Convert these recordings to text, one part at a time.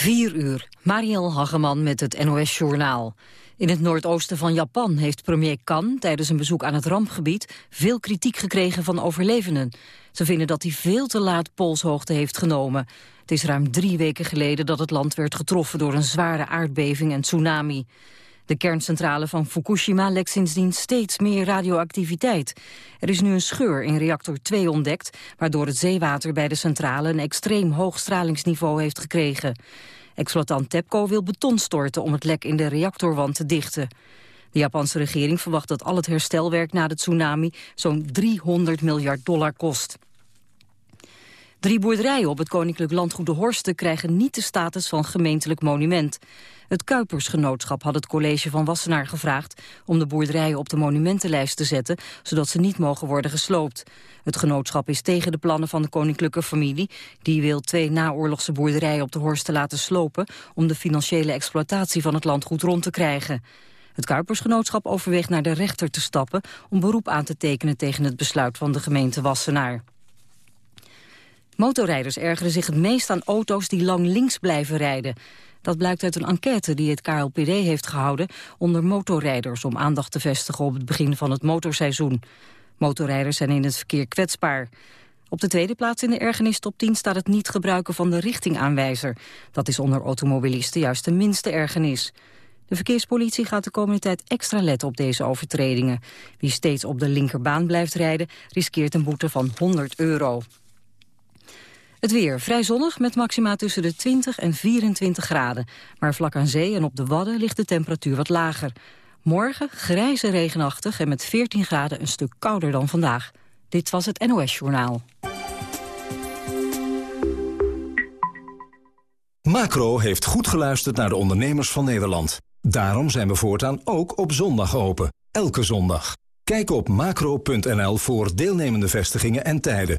4 uur, Mariel Hageman met het NOS-journaal. In het noordoosten van Japan heeft premier Kan tijdens een bezoek aan het rampgebied veel kritiek gekregen van overlevenden. Ze vinden dat hij veel te laat polshoogte heeft genomen. Het is ruim drie weken geleden dat het land werd getroffen door een zware aardbeving en tsunami. De kerncentrale van Fukushima lekt sindsdien steeds meer radioactiviteit. Er is nu een scheur in reactor 2 ontdekt... waardoor het zeewater bij de centrale een extreem hoog stralingsniveau heeft gekregen. Exploitant TEPCO wil beton storten om het lek in de reactorwand te dichten. De Japanse regering verwacht dat al het herstelwerk na de tsunami zo'n 300 miljard dollar kost. Drie boerderijen op het Koninklijk Landgoed de Horsten krijgen niet de status van gemeentelijk monument. Het Kuipersgenootschap had het college van Wassenaar gevraagd om de boerderijen op de monumentenlijst te zetten, zodat ze niet mogen worden gesloopt. Het genootschap is tegen de plannen van de koninklijke familie. Die wil twee naoorlogse boerderijen op de Horsten laten slopen om de financiële exploitatie van het landgoed rond te krijgen. Het Kuipersgenootschap overweegt naar de rechter te stappen om beroep aan te tekenen tegen het besluit van de gemeente Wassenaar. Motorrijders ergeren zich het meest aan auto's die lang links blijven rijden. Dat blijkt uit een enquête die het KLPD heeft gehouden onder motorrijders om aandacht te vestigen op het begin van het motorseizoen. Motorrijders zijn in het verkeer kwetsbaar. Op de tweede plaats in de ergernis top 10 staat het niet gebruiken van de richtingaanwijzer. Dat is onder automobilisten juist de minste ergernis. De verkeerspolitie gaat de komende tijd extra letten op deze overtredingen. Wie steeds op de linkerbaan blijft rijden, riskeert een boete van 100 euro. Het weer vrij zonnig met maxima tussen de 20 en 24 graden. Maar vlak aan zee en op de Wadden ligt de temperatuur wat lager. Morgen grijze regenachtig en met 14 graden een stuk kouder dan vandaag. Dit was het NOS Journaal. Macro heeft goed geluisterd naar de ondernemers van Nederland. Daarom zijn we voortaan ook op zondag open. Elke zondag. Kijk op macro.nl voor deelnemende vestigingen en tijden.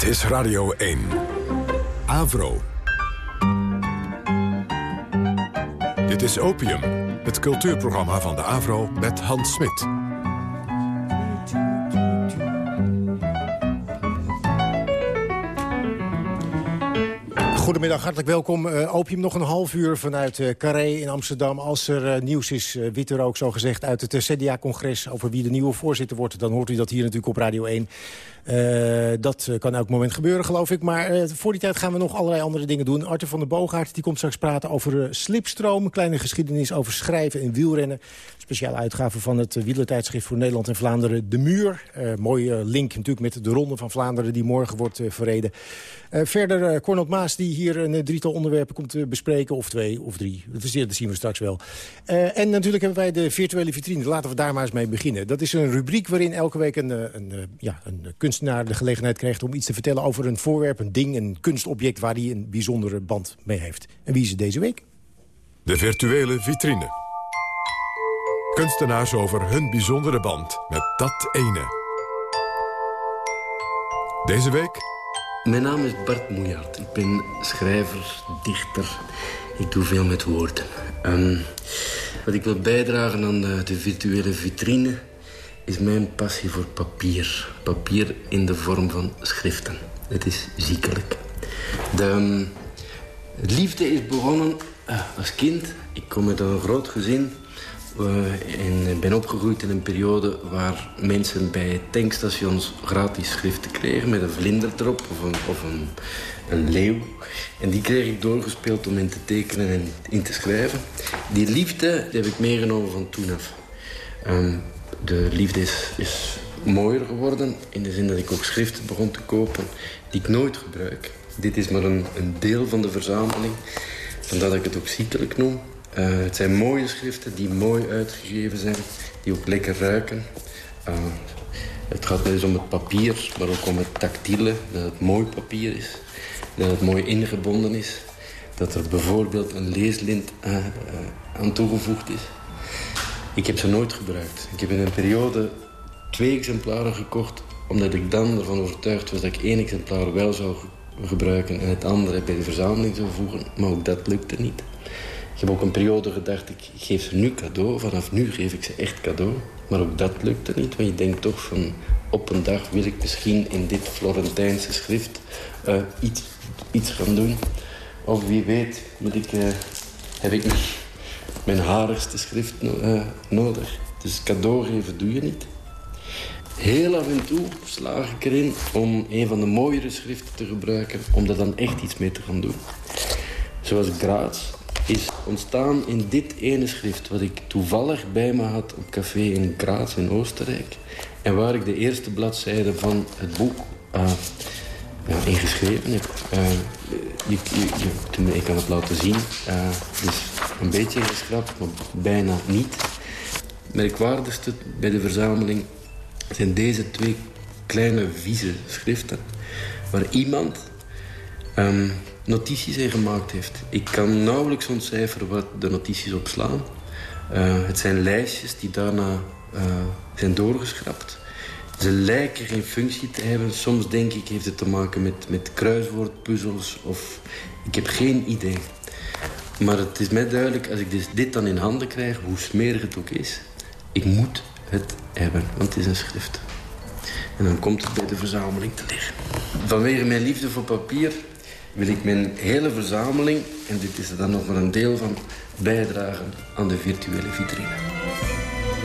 Dit is Radio 1. Avro. Dit is Opium, het cultuurprogramma van de Avro met Hans Smit. Goedemiddag, hartelijk welkom. Uh, opium nog een half uur vanuit uh, Carré in Amsterdam. Als er uh, nieuws is, witte rook zo gezegd, uit het CDA-congres... over wie de nieuwe voorzitter wordt, dan hoort u dat hier natuurlijk op Radio 1. Uh, dat kan elk moment gebeuren, geloof ik. Maar uh, voor die tijd gaan we nog allerlei andere dingen doen. Arthur van der Boogaard die komt straks praten over uh, slipstroom. Kleine geschiedenis over schrijven en wielrennen. Speciale uitgave van het wielertijdschrift voor Nederland en Vlaanderen. De Muur. mooie link natuurlijk met de Ronde van Vlaanderen die morgen wordt verreden. verder uh, Cornel Maas die hier een drietal onderwerpen komt bespreken. Of twee of drie. Dat, is, zien we straks wel. en natuurlijk hebben wij de virtuele vitrine. Laten we daar maar eens mee beginnen. Dat is een rubriek waarin elke week een, een, ja, een kunst kunstenaar de gelegenheid krijgt om iets te vertellen over een voorwerp, een ding, een kunstobject waar hij een bijzondere band mee heeft. En wie is het deze week? De virtuele vitrine. Kunstenaars over hun bijzondere band met dat ene. Deze week... Mijn naam is Bart Moejaert. Ik ben schrijver, dichter. Ik doe veel met woorden. Um, wat ik wil bijdragen aan de, de virtuele vitrine is mijn passie voor papier. Papier in de vorm van schriften. Het is ziekelijk. De um, liefde is begonnen uh, als kind. Ik kom uit een groot gezin. Uh, en ben opgegroeid in een periode waar mensen bij tankstations gratis schriften kregen met een vlinder erop of een, of een, een leeuw. En die kreeg ik doorgespeeld om in te tekenen en in te schrijven. Die liefde heb ik meegenomen van toen af. Um, de liefde is, mooier geworden. In de zin dat ik ook schriften begon te kopen die ik nooit gebruik. Dit is maar een, een deel van de verzameling. Vandaar dat ik het ook ziekelijk noem. Uh, het zijn mooie schriften die mooi uitgegeven zijn. Die ook lekker ruiken. Uh, Het gaat eens om het papier, maar ook om het tactiele. Dat het mooi papier is. Dat het mooi ingebonden is. Dat er bijvoorbeeld een leeslint uh, aan toegevoegd is. Ik heb ze nooit gebruikt. Ik heb in een periode twee exemplaren gekocht... omdat ik dan ervan overtuigd was dat ik één exemplaar wel zou gebruiken... en het andere bij de verzameling zou voegen. Maar ook dat lukte niet. Ik heb ook een periode gedacht, ik geef ze nu cadeau. Vanaf nu geef ik ze echt cadeau. Maar ook dat lukte niet, want je denkt toch van... op een dag wil ik misschien in dit Florentijnse schrift uh, iets, iets gaan doen. Of wie weet moet ik, uh, heb ik mijn harigste schrift uh, nodig. Dus cadeau geven doe je niet. Heel af en toe slaag ik erin om een van de mooiere schriften te gebruiken... om daar dan echt iets mee te gaan doen. Zoals Graz is ontstaan in dit ene schrift... wat ik toevallig bij me had op café in Graz in Oostenrijk. En waar ik de eerste bladzijde van het boek ja, ingeschreven heb. Je, je, je, ik kan het laten zien. Is een beetje geschrapt, maar bijna niet. Het merkwaardigste bij de verzameling zijn deze twee kleine vieze schriften... waar iemand um, notities in gemaakt heeft. Ik kan nauwelijks ontcijferen wat de notities opslaan. Uh, het zijn lijstjes die daarna zijn doorgeschrapt. Ze lijken geen functie te hebben. Soms denk ik heeft het te maken met, met kruiswoordpuzzels of... Ik heb geen idee. Maar het is mij duidelijk, als ik dus dit dan in handen krijg, hoe smerig het ook is... ik moet het hebben, want het is een schrift. En dan komt het bij de verzameling te liggen. Vanwege mijn liefde voor papier wil ik mijn hele verzameling, en dit is er dan nog maar een deel van, bijdragen aan de virtuele vitrine.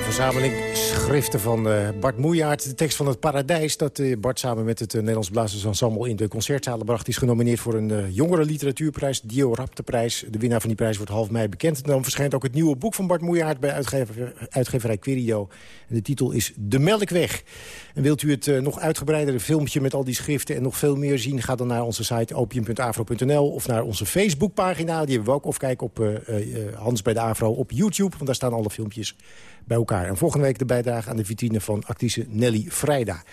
Verzameling schriften van uh, Bart Moejaert. De tekst van het Paradijs dat uh, Bart samen met het uh, Nederlands Blazersensemble in de concertzalen bracht... is genomineerd voor een jongere literatuurprijs, Dio Rapteprijs. De winnaar van die prijs wordt half mei bekend. En dan verschijnt ook het nieuwe boek van Bart Moejaert bij uitgever, uitgeverij Querio. En de titel is De Melkweg. En wilt u het nog uitgebreidere filmpje met al die schriften en nog veel meer zien... ga dan naar onze site opium.afro.nl of naar onze Facebookpagina. Die hebben we ook. Of kijk op Hans bij de Afro op YouTube, want daar staan alle filmpjes bij elkaar. En volgende week de bijdrage aan de vitrine van actrice Nelly Vrijda.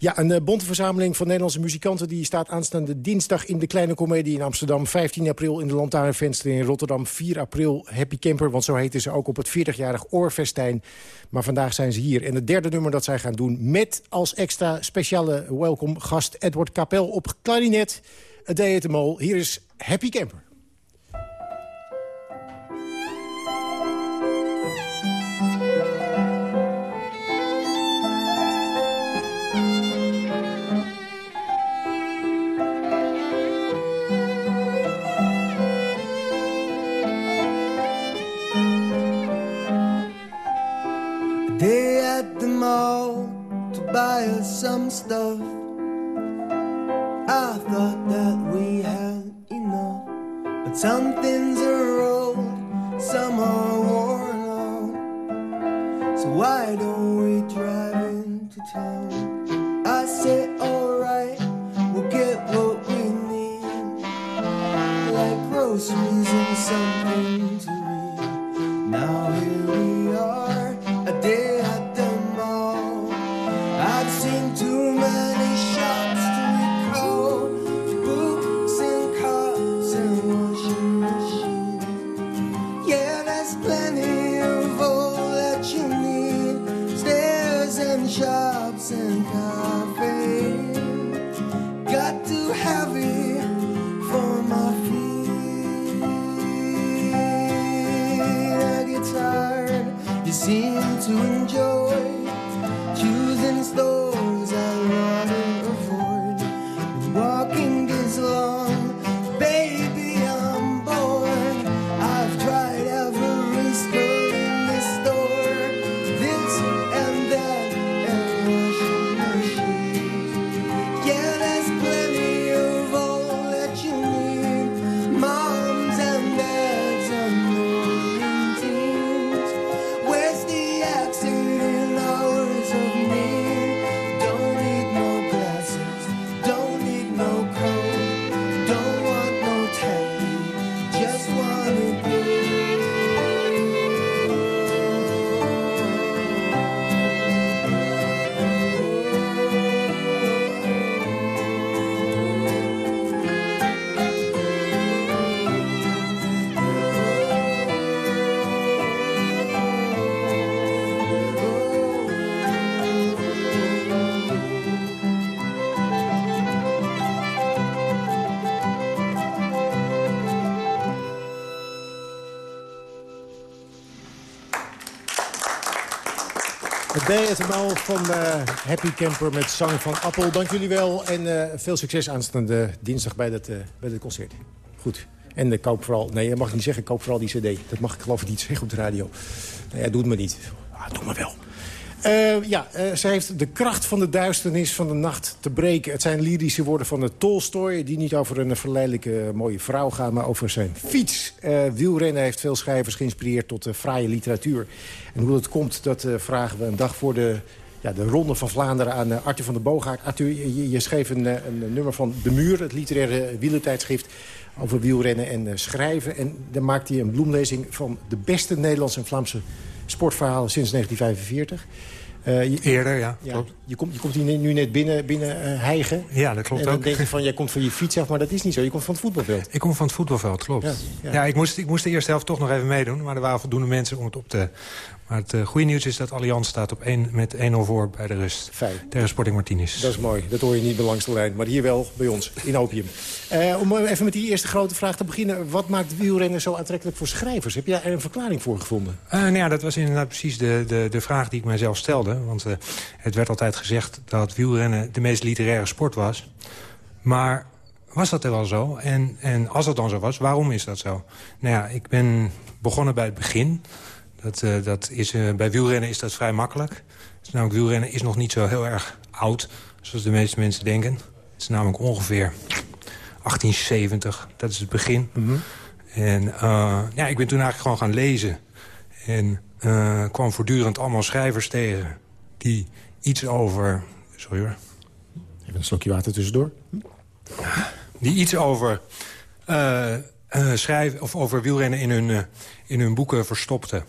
Ja, een uh, bonte verzameling van Nederlandse muzikanten... die staat aanstaande dinsdag in de Kleine Comedie in Amsterdam. 15 april in de Lantaarnvenster in Rotterdam. 4 april Happy Camper, want zo heten ze ook op het 40-jarig Oorfestijn. Maar vandaag zijn ze hier. En het derde nummer dat zij gaan doen... met als extra speciale welkom gast Edward Kapel op klarinet. Het hem al. Hier is Happy Camper. Some stuff. I thought that we had enough, but some things are old, some are worn out. So why don't we drive into town? I say, alright, we'll get what we need, like groceries and something BSML van uh, Happy Camper met zang van Appel. Dank jullie wel en uh, veel succes aanstaande dinsdag bij het, uh, bij concert. Goed. En uh, koop vooral... Nee, dat mag ik niet zeggen. Koop vooral die cd. Dat mag ik geloof ik niet zeggen op de radio. Nee, ja, doe het maar niet. Ah, doe maar wel. Uh, ja, uh, zij heeft de kracht van de duisternis van de nacht te breken. Het zijn lyrische woorden van de Tolstoy... die niet over een verleidelijke mooie vrouw gaan... maar over zijn fiets. Wielrennen heeft veel schrijvers geïnspireerd tot fraaie literatuur. En hoe dat komt, dat vragen we een dag voor de... Ja, de Ronde van Vlaanderen aan Arthur van der Boogaard. Arthur, je, schreef een, nummer van De Muur, het literaire wielertijdschrift over wielrennen en schrijven. En dan maakte hij een bloemlezing van de beste Nederlandse en Vlaamse sportverhaal sinds 1945. Uh, je, Eerder, ja, ja, klopt. Je komt, je komt hier nu net binnen, binnen uh, hijgen. Ja, dat klopt en dan ook. denk je van, jij komt van je fiets af, maar dat is niet zo. Je komt van het voetbalveld. Ik kom van het voetbalveld, klopt. Ja, ja. ja ik, moest, ik moest de eerste helft toch nog even meedoen. Maar er waren voldoende mensen om het op te, maar het uh, goede nieuws is dat Allianz staat op 1, met 1-0 voor bij de rust. Fijn. Tegen Sporting Martinez. Dat is mooi. Dat hoor je niet bij langs de lijn. Maar hier wel bij ons, in Opium. Uh, om even met die eerste grote vraag te beginnen. Wat maakt wielrennen zo aantrekkelijk voor schrijvers? Heb jij er een verklaring voor gevonden? Uh, nou ja, dat was inderdaad precies de, de, de vraag die ik mijzelf stelde. Want het werd altijd gezegd dat wielrennen de meest literaire sport was. Maar was dat er wel zo? En, en als dat dan zo was, waarom is dat zo? Nou ja, ik ben begonnen bij het begin... Dat, uh, dat is, uh, bij wielrennen is dat vrij makkelijk. Dus namelijk, wielrennen is nog niet zo heel erg oud, zoals de meeste mensen denken. Het is namelijk ongeveer 1870, dat is het begin. Mm -hmm. En uh, ja, ik ben toen eigenlijk gewoon gaan lezen. En kwam voortdurend allemaal schrijvers tegen... die iets over... Sorry hoor. Even een slokje water tussendoor. Die iets over... schrijven, of over wielrennen in hun, in hun boeken verstopten.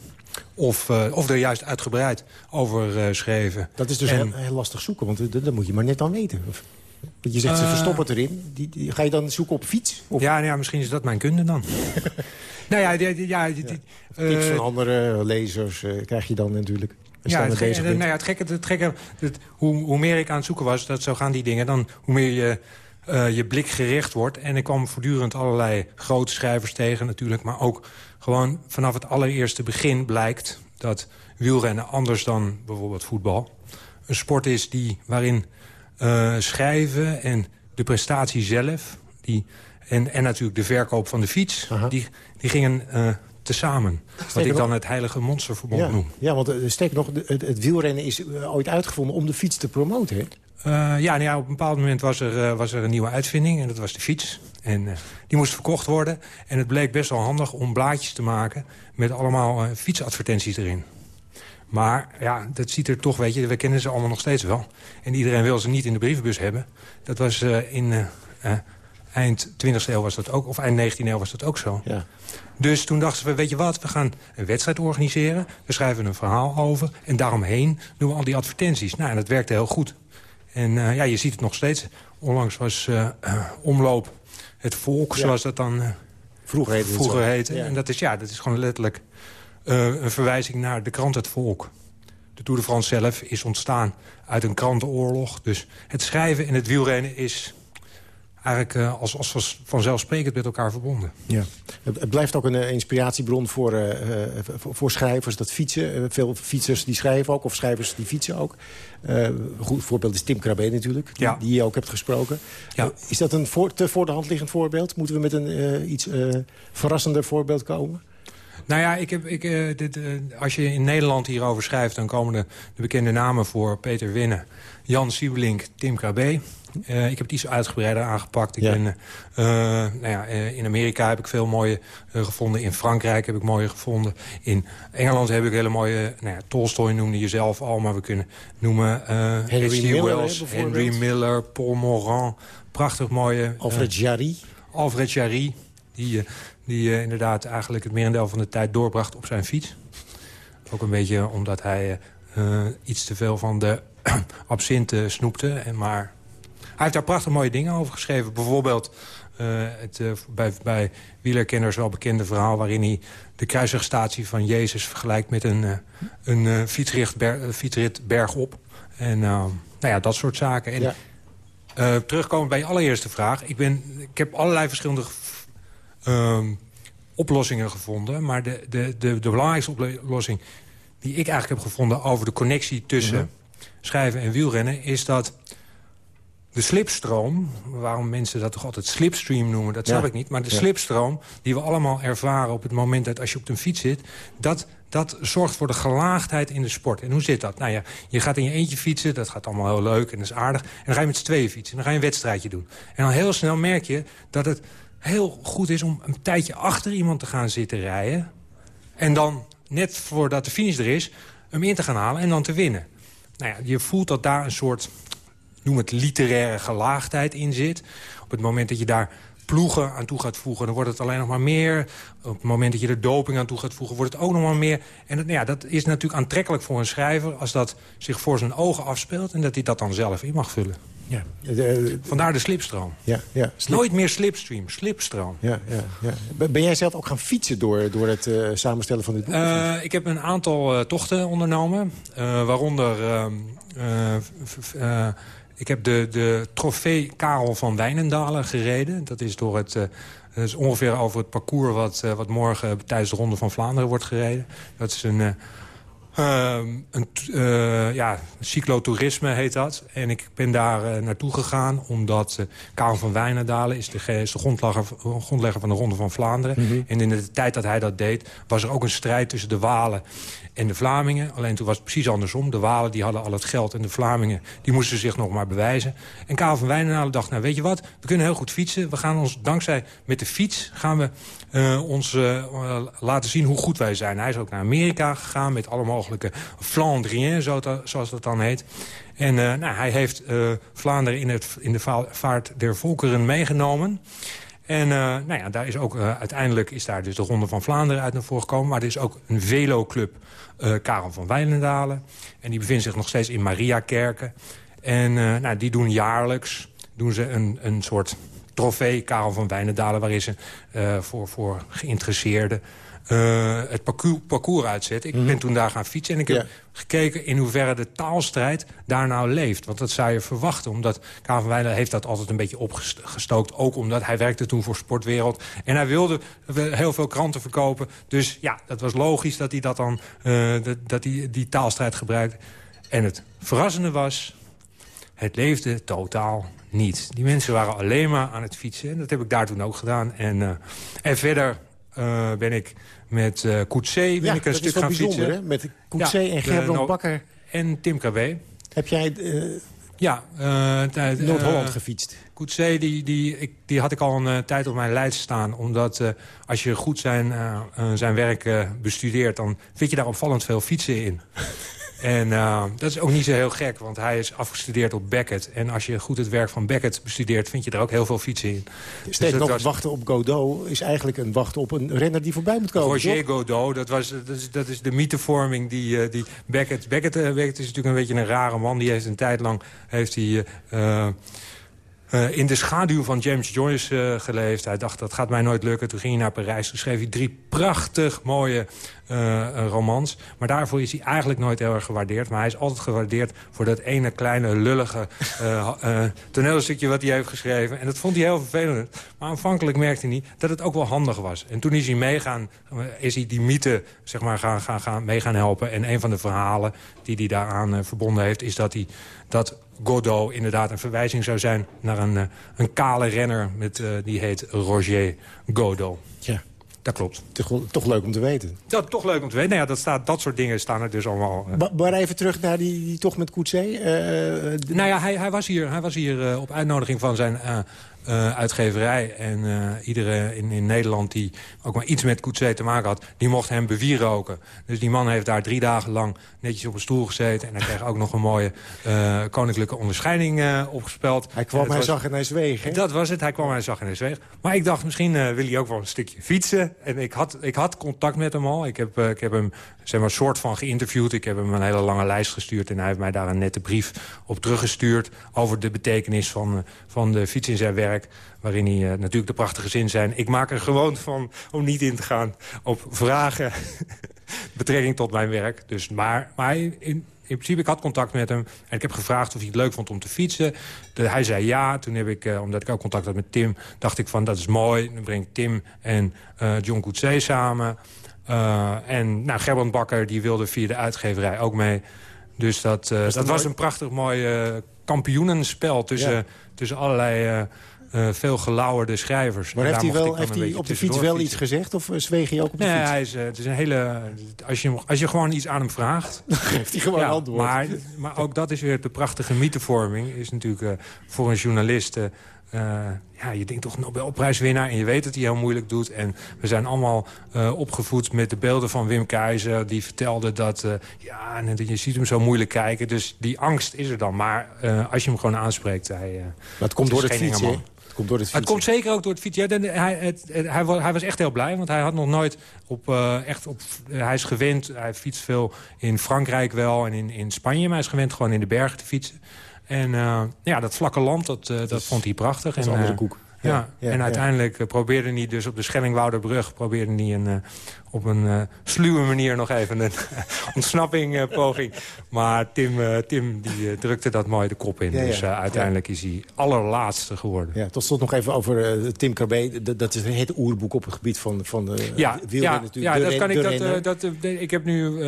Of, uh, of er juist uitgebreid over uh, schreven. Dat is dus en, heel, heel, lastig zoeken, want dat, dat moet je maar net aan weten. Of, je zegt, ze verstoppen het erin. Die, die, ga je dan zoeken op fiets? Of? Ja, ja, misschien is dat mijn kunde dan. nou ja, die, ja, die, ja. Tips van andere lezers krijg je dan natuurlijk. Ja, het, gekke, nou ja, het gekke, het gekke het, hoe, hoe meer ik aan het zoeken was, dat zo gaan die dingen... dan hoe meer je uh, je blik gericht wordt. En ik kwam voortdurend allerlei grote schrijvers tegen natuurlijk. Maar ook gewoon vanaf het allereerste begin blijkt... dat wielrennen anders dan bijvoorbeeld voetbal... een sport is die, waarin uh, schrijven en de prestatie zelf... Die, en, en natuurlijk de verkoop van de fiets, die, die gingen... Uh, tezamen. Wat ik dan het heilige monsterverbond ja, noem. Ja, want uh, steek nog, het, het, wielrennen is ooit uitgevonden om de fiets te promoten? Uh, ja, nou ja, op een bepaald moment was er, uh, was er een nieuwe uitvinding. En dat was de fiets. En uh, die moest verkocht worden. En het bleek best wel handig om blaadjes te maken... met allemaal fietsadvertenties erin. Maar ja, dat ziet er toch, weet je... we kennen ze allemaal nog steeds wel. En iedereen wil ze niet in de brievenbus hebben. Dat was in eind 20e eeuw was dat ook... of eind 19e eeuw was dat ook zo. Ja. Dus toen dachten we, weet je wat, we gaan een wedstrijd organiseren. We schrijven een verhaal over. En daaromheen doen we al die advertenties. Nou, en dat werkte heel goed. En uh, ja, je ziet het nog steeds. Onlangs was uh, uh, Omloop het volk, ja. zoals dat dan vroeger heette. Vroeger heette. Ja. En dat is, ja, dat is gewoon letterlijk een verwijzing naar de krant Het Volk. De Tour de France zelf is ontstaan uit een krantenoorlog. Dus het schrijven en het wielrennen is eigenlijk uh, als, als vanzelfsprekend met elkaar verbonden. Ja. Het blijft ook een uh, inspiratiebron voor, uh, voor, voor, schrijvers, dat fietsen. veel fietsers die schrijven ook, of schrijvers die fietsen ook. een goed voorbeeld is Tim Krabbe natuurlijk, die, ja. die je ook hebt gesproken. Ja. is dat een voor, te voor de hand liggend voorbeeld? Moeten we met een iets verrassender voorbeeld komen? Nou ja, ik heb, ik, uh, dit, uh, als je in Nederland hierover schrijft... dan komen de, de bekende namen voor Peter Winnen, Jan Siebelink, Tim Krabbe. Uh, ik heb het iets uitgebreider aangepakt. Ik Ja. ben, nou ja, in Amerika heb ik veel mooie gevonden. In Frankrijk heb ik mooie gevonden. In Engeland heb ik hele mooie... Nou ja, Tolstoy noemde je zelf al, maar we kunnen noemen... Henry. Miller, Wells, hè. Henry Miller, Paul Morand. Prachtig mooie... Alfred Jarry. Alfred Jarry, die, die inderdaad eigenlijk het merendeel van de tijd doorbracht op zijn fiets. Ook een beetje omdat hij iets te veel van de absinthe snoepte. En maar heeft daar prachtig mooie dingen over geschreven. Bijvoorbeeld uh, het bij, bij wielerkenners wel bekende verhaal... waarin hij de kruisigstatie van Jezus vergelijkt met een, een fietsrit, ber, fietsrit bergop. En nou ja, dat soort zaken. En, Ja. Uh, terugkomen bij je allereerste vraag. Ik, ben, ik heb allerlei verschillende uh, oplossingen gevonden. Maar de, de, de, de belangrijkste oplossing die ik eigenlijk heb gevonden over de connectie tussen Mhm. schrijven en wielrennen... is dat de slipstroom, waarom mensen dat toch altijd slipstream noemen... dat snap Ja. ik niet, maar de slipstroom die we allemaal ervaren op het moment dat als je op een fiets zit... dat, dat zorgt voor de gelaagdheid in de sport. En hoe zit dat? Nou ja, je gaat in je eentje fietsen, dat gaat allemaal heel leuk en dat is aardig. En dan ga je met z'n tweeën fietsen en dan ga je een wedstrijdje doen. En dan heel snel merk je dat het heel goed is om een tijdje achter iemand te gaan zitten rijden... En dan, net voordat de finish er is, hem in te gaan halen en dan te winnen. Nou ja, je voelt dat daar een soort, noem het literaire gelaagdheid in zit. Op het moment dat je daar ploegen aan toe gaat voegen, dan wordt het alleen nog maar meer. Op het moment dat je er doping aan toe gaat voegen, wordt het ook nog maar meer. En dat, nou ja, dat is natuurlijk aantrekkelijk voor een schrijver... als dat zich voor zijn ogen afspeelt en dat hij dat dan zelf in mag vullen. Ja, de- Vandaar de slipstroom. ja, ja. Slip- Nooit meer slipstream, slipstroom. Ja, ja, ja. Ben- jij zelf ook gaan fietsen door, door het eh, samenstellen van dit boek? Eh, ik heb een aantal eh, tochten ondernomen. eh, waaronder... eh, eh, ik heb de, de trofee Karel van Wijnendalen gereden. Dat is, door het, eh, dat is ongeveer over het parcours wat, eh, wat morgen tijdens de Ronde van Vlaanderen wordt gereden. Dat is een... eh, Ehm, een eh, ja, cyclotourisme heet dat. En ik ben daar eh, naartoe gegaan omdat eh Karel van Wijnendalen... is de, ge- is de grondlegger, grondlegger van de Ronde van Vlaanderen. En in de tijd dat hij dat deed... was er ook een strijd tussen de Walen en de Vlamingen. Alleen toen was het precies andersom. De Walen die hadden al het geld en de Vlamingen die moesten zich nog maar bewijzen. En Karel van Wijnendalen dacht, nou weet je wat, we kunnen heel goed fietsen. We gaan ons dankzij met de fiets gaan we ons laten zien hoe goed wij zijn. Hij is ook naar Amerika gegaan met alle mogelijke Te- zoals dat dan heet. En eh, nou, hij heeft eh, Vlaanderen in, het, in de va- vaart der volkeren meegenomen. En eh, nou ja, daar is ook, uiteindelijk is daar dus de Ronde van Vlaanderen uit naar voren gekomen. Maar er is ook een veloclub, Karel van Wijlendalen. En die bevindt zich nog steeds in Mariakerken. En nou, die doen jaarlijks doen ze een, een soort trofee Karel van Wijnendalen... waarin ze voor, voor geïnteresseerden eh, het parcours, parcours uitzetten. Ik ben toen daar gaan fietsen en ik heb gekeken... in hoeverre de taalstrijd daar nou leeft. Want dat zou je verwachten, omdat Karel van heeft dat altijd een beetje opgestookt. Ook omdat hij werkte toen voor Sportwereld. En hij wilde heel veel kranten verkopen. Dus ja, dat was logisch dat hij dat dan, eh, dat, dat hij die taalstrijd gebruikte. En het verrassende was, het leefde totaal niet. Die mensen waren alleen maar aan het fietsen. En dat heb ik daar toen ook gedaan. En, eh, en verder eh, ben ik met eh Coetzee ben ja, ik een stuk gaan fietsen. hè? Met Koetsé Ja, en Gerbrand no- Bakker En Tim KB. heb jij eh, Ja, Noord-Holland gefietst. Coetzee, die, die, ik, die had ik al een tijd op mijn lijst staan. Omdat als je goed zijn, zijn werk bestudeert... dan vind je daar opvallend veel fietsen in. En eh, dat is ook niet zo heel gek, want hij is afgestudeerd op Beckett. En als je goed het werk van Beckett bestudeert... vind je er ook heel veel fietsen in. Dus Sterker dat nog, was- wachten op Godot is eigenlijk een wachten op een renner die voorbij moet komen. Roger toch? Godot, dat, was, dat, is, dat is de mythevorming die, eh, die Beckett... Beckett, eh, Beckett is natuurlijk een beetje een rare man. Die heeft een tijd lang heeft hij, eh, in de schaduw van James Joyce eh, geleefd. Hij dacht, dat gaat mij nooit lukken. Toen ging hij naar Parijs. Toen schreef hij drie prachtig mooie eh, romans. Maar daarvoor is hij eigenlijk nooit heel erg gewaardeerd. Maar hij is altijd gewaardeerd voor dat ene kleine lullige toneelstukje wat hij heeft geschreven. En dat vond hij heel vervelend. Maar aanvankelijk merkte hij niet dat het ook wel handig was. En toen is hij meegaan, is hij die mythe zeg maar, gaan, gaan, gaan, mee gaan helpen. En een van de verhalen die hij daaraan verbonden heeft... is dat hij dat Godot inderdaad een verwijzing zou zijn... naar een, eh, een kale renner met, eh, die heet Roger Godot. Ja, Dat klopt. toch, toch leuk om te weten. Is toch leuk om te weten. Nou ja, dat, staat, dat soort dingen staan er dus allemaal... eh. Maar, maar even terug naar die, die tocht met Koetsé. Eh, eh, Nou ja, hij, hij was hier, hij was hier op uitnodiging van zijn eh, uitgeverij. En eh, iedereen in, in Nederland die ook maar iets met Coetzee te maken had... die mocht hem bewieroken. Dus die man heeft daar drie dagen lang netjes op een stoel gezeten. En hij kreeg ook nog een mooie eh, koninklijke onderscheiding opgespeld. hij kwam, hij was- zag en hij zweeg. Hè? Dat was het. Hij kwam en zag en hij zweeg. Maar ik dacht, misschien wil hij ook wel een stukje fietsen. En ik had, ik had contact met hem al. Ik heb, ik heb hem zeg maar, soort van geïnterviewd. Ik heb hem een hele lange lijst gestuurd. En hij heeft mij daar een nette brief op teruggestuurd... over de betekenis van, van de fiets in zijn werk. Waarin hij eh, natuurlijk de prachtige zin zijn. Ik maak er gewoon van om niet in te gaan op vragen... betrekking tot mijn werk. Dus, maar maar in, in principe, ik had contact met hem. En ik heb gevraagd of hij het leuk vond om te fietsen. De- hij zei ja. Toen heb ik, eh, omdat ik ook contact had met Tim... dacht ik van, dat is mooi. Dan breng ik Tim en eh, John Coetzee samen. Uh, en nou, Gerbrand Bakker die wilde via de uitgeverij ook mee. Dus dat, uh, dat, was een prachtig mooi uh, kampioenenspel tussen, ja. tussen allerlei uh, veel gelauwerde schrijvers. Maar heeft hij, wel, heeft hij op de fiets wel iets gezegd? Of zweeg hij ook op de nee, fiets? Hij is, uh, het is een hele, als, je, als je gewoon iets aan hem vraagt... Dan geeft hij gewoon ja, antwoord. Maar, maar ook dat is weer de prachtige mythevorming. Is natuurlijk uh, voor een journalist... ja, je denkt toch Nobelprijswinnaar en je weet dat hij heel moeilijk doet. En we zijn allemaal opgevoed met de beelden van Wim Keizer... die vertelde dat, ja, en je ziet hem zo moeilijk kijken. Dus die angst is er dan. Maar als je hem gewoon aanspreekt... Hij, maar het komt door het fietsen, komt door het, het komt zeker ook door het fietsen. Ja, hij, het, het, hij, hij, was echt heel blij, want hij had nog nooit op... Uh, echt op hij is gewend, hij fietst veel in Frankrijk wel en in, in Spanje... maar hij is gewend gewoon in de bergen te fietsen. En uh, ja, dat vlakke land, dat, uh, dat, vond hij prachtig. Dat is en, een andere koek. Ja, en uiteindelijk ja. probeerde hij dus op de Schellingwouderbrug... probeerde hij een, uh, op een uh, sluwe manier nog even een ontsnapping poging. Maar Tim, Tim die, drukte dat mooi de kop in. dus uiteindelijk is hij allerlaatste geworden. Ja, tot slot nog even over Tim Krabbe. Dat, is het oerboek op het gebied van, van de ja, ja, ja, dat kan ik. Dat, dat, ik heb nu...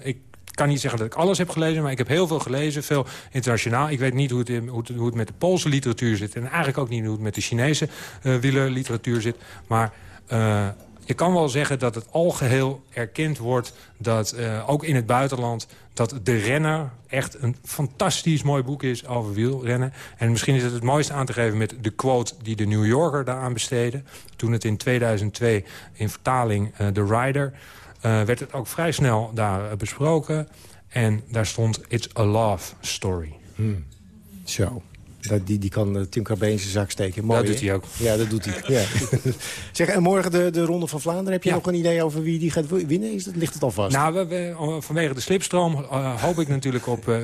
ik, kan niet zeggen dat ik alles heb gelezen, maar ik heb heel veel gelezen. Veel internationaal. Ik weet niet hoe het, hoe hoe het met de Poolse literatuur zit. En eigenlijk ook niet hoe het met de Chinese uh, wielerliteratuur zit. Maar uh, je kan wel zeggen dat het algeheel erkend wordt... dat uh, ook in het buitenland dat De Renner echt een fantastisch mooi boek is over wielrennen. En misschien is het het mooiste aan te geven met de quote die de New Yorker daaraan besteedde. Toen het in 2002 in vertaling uh, The Rider... Uh, werd het ook vrij snel daar uh, besproken. En daar stond It's a Love Story. Hmm. Zo. Dat, die, die kan uh, Tim Krabbe in zijn zak steken. Mooi, dat doet hij ook. Ja, dat doet hij. ja. zeg, en morgen de, de Ronde van Vlaanderen. Heb je Ja. nog een idee over wie die gaat winnen? Is dat, ligt het al vast? Nou, we, we- vanwege de slipstroom uh, hoop ik natuurlijk op uh,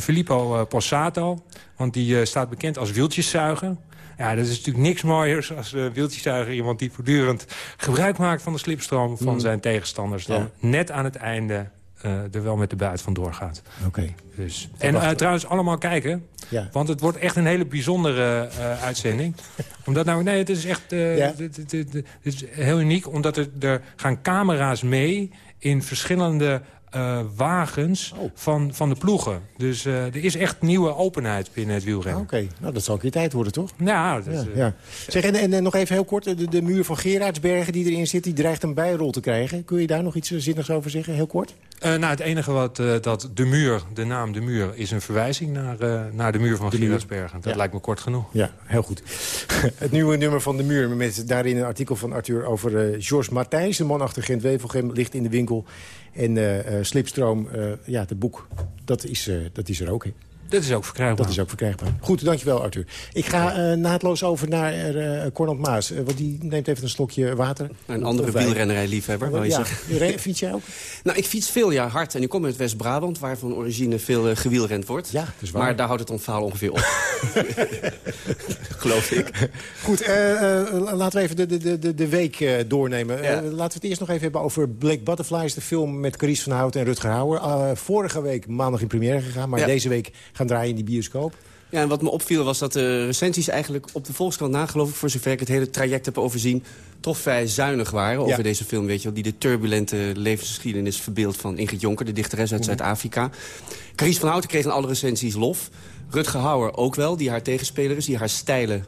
Filippo Possato. Want die uh, staat bekend als wieltjeszuiger. Ja, dat is natuurlijk niks mooiers als uh, wieltjeszuiger. Iemand die voortdurend gebruik maakt van de slipstroom van Mm. zijn tegenstanders. Dan Ja. net aan het einde uh, er wel met de buit van doorgaat. Oké. Dus. En uh, trouwens allemaal kijken. Ja. Want het wordt echt een hele bijzondere uh, uitzending. omdat nou, nee, het is echt Ja. het, het- het- het is heel uniek. Omdat er, er gaan camera's mee in verschillende uh, wagens Oh. van, van de ploegen. Dus uh, er is echt nieuwe openheid binnen het Ah, wielrennen. Oké, nou dat zal een keer tijd worden, toch? Ja, dat is, Ja, ja. Zeg, en, en, en nog even heel kort, de, de muur van Gerardsbergen die erin zit... die dreigt een bijrol te krijgen. Kun je daar nog iets eh, zinnigs over zeggen, heel kort? Uh, nou, het enige wat uh, dat de muur, de naam de muur, is een verwijzing naar, uh, naar de muur van. Gerardsbergen. Dat Ja. lijkt me kort genoeg. Ja, heel goed. Het nieuwe nummer van de muur met daarin een artikel van Arthur over eh Georges Martijs. De man achter Gent Wevelgem ligt in de winkel. En eh, eh, Slipstroom, eh, ja, het boek, dat is, dat is er ook. Hè. Dat is ook verkrijgbaar. Dat is ook verkrijgbaar. Goed, dankjewel Arthur. Ik ga eh, naadloos over naar eh Cornel Maas. want die neemt even een slokje water. Een andere wielrennerij-liefhebber, wou je Ja, zeggen. Fiets jij ook? Nou, ik fiets veel, ja, hard. En ik kom uit West-Brabant, waar van origine veel uh, gewielrend wordt. Ja, dat is waar. Maar daar houdt het ons verhaal ongeveer op. Geloof ik. Goed, eh, eh, laten we even de, de, de, de week eh, doornemen. Ja. Laten we het eerst nog even hebben over Black Butterflies. De film met Carice van Houten en Rutger Hauer. Vorige week maandag in première gegaan. Maar Ja. deze week gaan draaien in die bioscoop. Ja, en wat me opviel was dat de recensies eigenlijk op de Volkskrant na, geloof ik, voor zover ik het hele traject heb overzien, toch vrij zuinig waren over Ja. deze film, weet je wel, die de turbulente levensgeschiedenis verbeeldt van Ingrid Jonker, de dichteres uit Zuid-Afrika. Carice van Houten kreeg in alle recensies lof. Rutger Hauer ook wel, die haar tegenspeler is, die haar stijle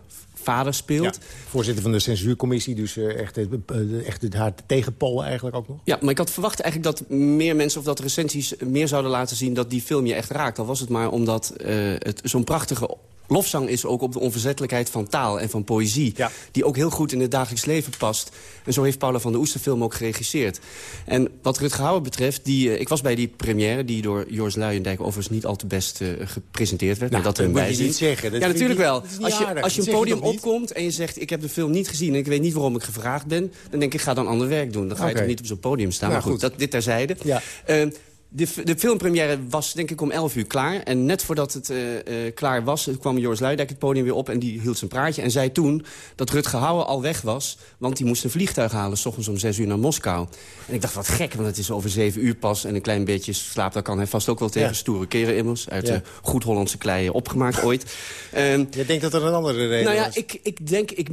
vader speelt. Voorzitter van de censuurcommissie. Dus eh, echt, eh, echt haar tegenpol eigenlijk ook nog. Ja, maar ik had verwacht eigenlijk dat meer mensen... of dat recensies meer zouden laten zien dat die film je echt raakt. Al was het maar omdat eh, het zo'n prachtige lofzang is... ook op de onverzettelijkheid van taal en van poëzie. Ja. Die ook heel goed in het dagelijks leven past. En zo heeft Paula van der Oest de film ook geregisseerd. En wat Rutger Hauer betreft, die, eh, ik was bij die première... die door Joris Luijendijk overigens niet al te best eh, gepresenteerd werd. Nou, maar dat dat moet je niet zeggen. Dat ja, natuurlijk ik- wel. Als je, als je een je podium opkomt en je zegt... ik heb de film niet gezien en ik weet niet waarom ik gevraagd ben... dan denk ik, ik ga dan ander werk doen. Dan ga je Oké. toch niet op zo'n podium staan. Nou, maar goed, goed. Dat, dit terzijde. Ja. Ehm, De, de filmpremière was denk ik om 11 uur klaar. En net voordat het uh, uh, klaar was, kwam Joris Luidijk het podium weer op... en die hield zijn praatje en zei toen dat Rutger Hauer al weg was... want die moest een vliegtuig halen, s ochtends om 6 uur naar Moskou. En ik dacht, wat gek, want het is over 7 uur pas... en een klein beetje slaap, daar kan hij vast ook wel tegen. Ja. Stoere keren immers, uit ja. de goed Hollandse kleien opgemaakt ooit. Um, Je denkt dat er een andere reden nou ja? Ik, ik denk, ik,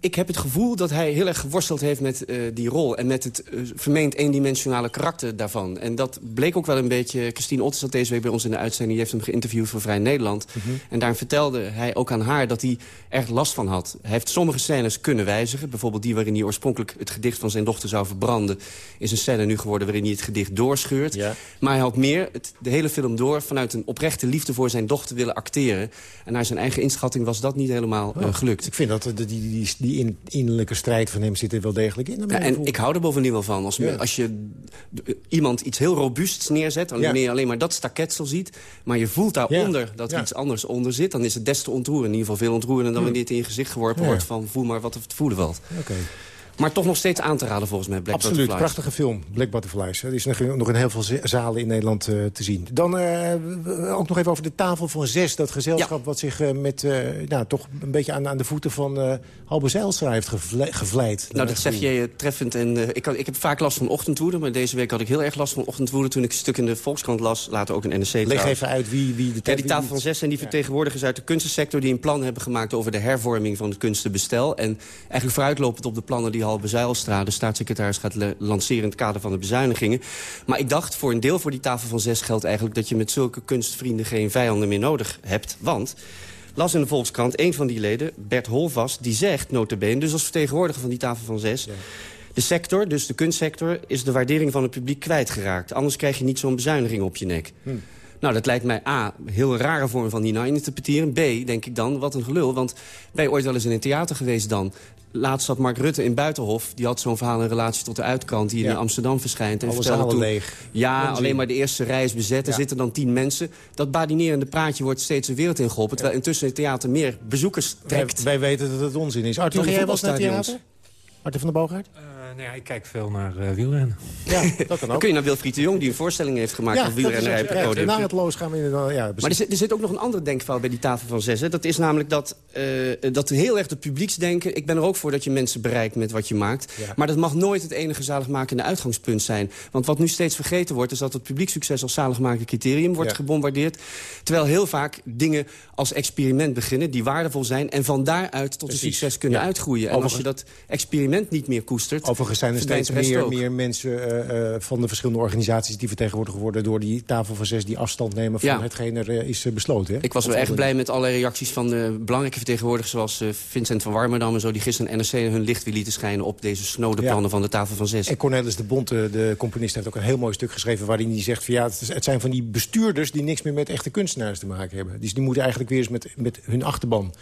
ik heb het gevoel dat hij heel erg geworsteld heeft met uh, die rol... en met het vermeend eendimensionale karakter daarvan. En dat bleek ook wel een beetje... Christine Otters zat deze week bij ons in de uitzending... die heeft hem geïnterviewd voor Vrij Nederland. Mm -hmm. En daar vertelde hij ook aan haar dat hij erg last van had. Hij heeft sommige scènes kunnen wijzigen. Bijvoorbeeld die waarin hij oorspronkelijk het gedicht van zijn dochter zou verbranden... is een scène nu geworden waarin hij het gedicht doorscheurt. Ja. Maar hij had meer het, de hele film door... vanuit een oprechte liefde voor zijn dochter willen acteren. En naar zijn eigen inschatting was dat niet helemaal oh. uh, gelukt. Ik vind dat die, die, die, die in, innerlijke strijd van hem zit er wel degelijk in. Ja, en ik hou er bovendien wel van. Als, ja. als je iemand iets heel robuusts neerzet... wanneer ja. je alleen maar dat staketsel ziet... maar je voelt daaronder ja. dat er iets anders onder zit... dan is het des te ontroerend. In ieder geval veel ontroerender dan wanneer het in je gezicht geworpen wordt... van voel maar wat er te voelen valt. Okay. Maar toch nog steeds aan te raden volgens mij, Black Absoluut, Butterflies. prachtige film, Black Butterflies. Er is nog, nog in heel veel zalen in Nederland uh, te zien. Dan uh, ook nog even over de tafel van zes. Dat gezelschap ja. wat zich uh, met, nou, toch een beetje aan, aan de voeten van Halbe Zijlstra heeft gevle gevleid. Nou, dat zeg je treffend. En, ik, ik heb vaak last van ochtendwoede, maar deze week had ik heel erg last van ochtendwoede... toen ik een stuk in de Volkskrant las, later ook in NRC. Leg even uit wie, wie de ja, Die tafel van zes en die ja. vertegenwoordigers uit de kunstensector... die een plan hebben gemaakt over de hervorming van het kunstenbestel. En eigenlijk vooruitlopend op de plannen die Halbe Zijlstra de staatssecretaris gaat lanceren in het kader van de bezuinigingen. Maar ik dacht, voor een deel voor die tafel van zes geldt eigenlijk... dat je met zulke kunstvrienden geen vijanden meer nodig hebt. Want, las in de Volkskrant, een van die leden, Bert Holvast... die zegt, notabene, dus als vertegenwoordiger van die tafel van zes... Ja. De sector, dus de kunstsector, is de waardering van het publiek kwijtgeraakt. Anders krijg je niet zo'n bezuiniging op je nek. Hm. Nou, dat lijkt mij A, een heel rare vorm van hinein interpreteren. B, denk ik dan, wat een gelul. Want ben je ooit wel eens in een theater geweest dan? Laatst zat Mark Rutte in Buitenhof. Die had zo'n verhaal in relatie tot de uitkant die ja. in Amsterdam verschijnt. En vertelde toen, leeg. Ja, alleen maar de eerste rij is bezet. Er ja. zitten dan tien mensen. Dat badinerende praatje wordt steeds de wereld in geholpen. Terwijl intussen het theater meer bezoekers trekt. Wij, wij weten dat het onzin is. Arthur, jij was naar theater? Arthur van der Boogaard? Uh, nou ja, ik kijk veel naar uh, wielrennen. Ja, dat kan ook. Dan kun je naar Wilfried de Jong, die een voorstelling heeft gemaakt... ja, van wielrennen op het podium. Na het loos gaan we in de, ja, Maar er zit, er zit, ook nog een andere denkfout bij die tafel van zes. Hè. Dat is namelijk dat, uh, dat heel erg het publieksdenken... ik ben er ook voor dat je mensen bereikt met wat je maakt. Ja. Maar dat mag nooit het enige zaligmakende uitgangspunt zijn. Want wat nu steeds vergeten wordt... is dat het publieksucces als zaligmakend criterium wordt ja. gebombardeerd. Terwijl heel vaak dingen als experiment beginnen... die waardevol zijn en van daaruit tot een succes kunnen uitgroeien. En Overigens, als je dat experiment niet meer koestert... Overigens zijn er steeds meer, meer mensen uh, uh, van de verschillende organisaties... die vertegenwoordigd worden door die tafel van zes... die afstand nemen van ja. hetgeen er uh, is besloten. Hè? Ik was wel erg blij met alle reacties van de belangrijke vertegenwoordigers... zoals Vincent van Warmerdam en zo... die gisteren NRC hun licht weer lieten schijnen... op deze snode plannen ja. van de tafel van zes. En Cornelis de Bont, de componist, heeft ook een heel mooi stuk geschreven... waarin hij zegt van ja, het, zijn van die bestuurders... die niks meer met echte kunstenaars te maken hebben. Dus die moeten eigenlijk weer eens met, met hun achterban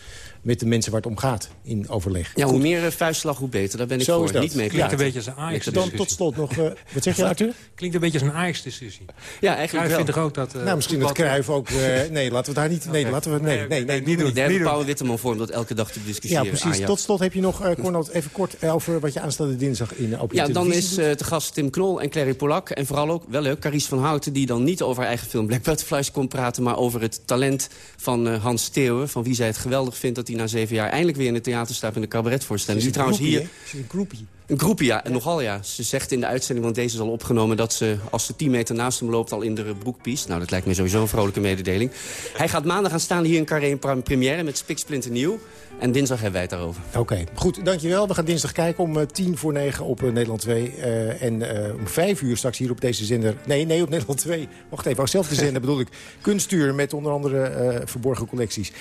met de mensen waar het om gaat in overleg. Ja, hoe meer vuistslag, hoe beter. Daar ben ik Zo voor. Niet mee Klinkt een beetje als een Ajax-discussie. Dan tot slot nog... Uh, wat zeg je, Arthur? Klinkt een beetje als een Ajax-discussie. Ja, eigenlijk vindt toch ook dat... Uh, nou, misschien dat Cruijff ook... nee, laten we daar niet... Nee, okay. laten we... Nee, nee, nee, nee niet doen. Daar hebben Paul Witteman voor om dat elke dag te discussiëren. Ja, precies. Tot slot heb je nog, Cornel, even kort over wat je aanstaande dinsdag in op Ja, dan is te gast Tim Knol en Clary Polak. En vooral ook, wel leuk, Carice van Houten... die dan niet over haar eigen film Black Butterflies kon praten... maar over het talent van Hans Steeuwen... van wie zij het geweldig vindt dat hij na zeven jaar eindelijk weer in het theater staat in de cabaretvoorstelling. Die trouwens groepie, hier... Een groepie. Een groepie, ja. En nogal, ja. Ze zegt in de uitzending, want deze is al opgenomen... dat ze, als ze 10 meter naast hem loopt, al in de broek piest. Nou, dat lijkt me sowieso een vrolijke mededeling. Hij gaat maandag gaan staan hier in Carré in première met Spiksplinter Nieuw. En dinsdag hebben wij het daarover. Oké, okay. goed. Dankjewel. We gaan dinsdag kijken om uh, tien voor negen op uh, Nederland 2. Uh, en om vijf uur straks hier op deze zender... Nee, nee, op Nederland 2. Wacht even, ook zelf de zender bedoel ik. Kunstuur met onder andere verborgen collecties.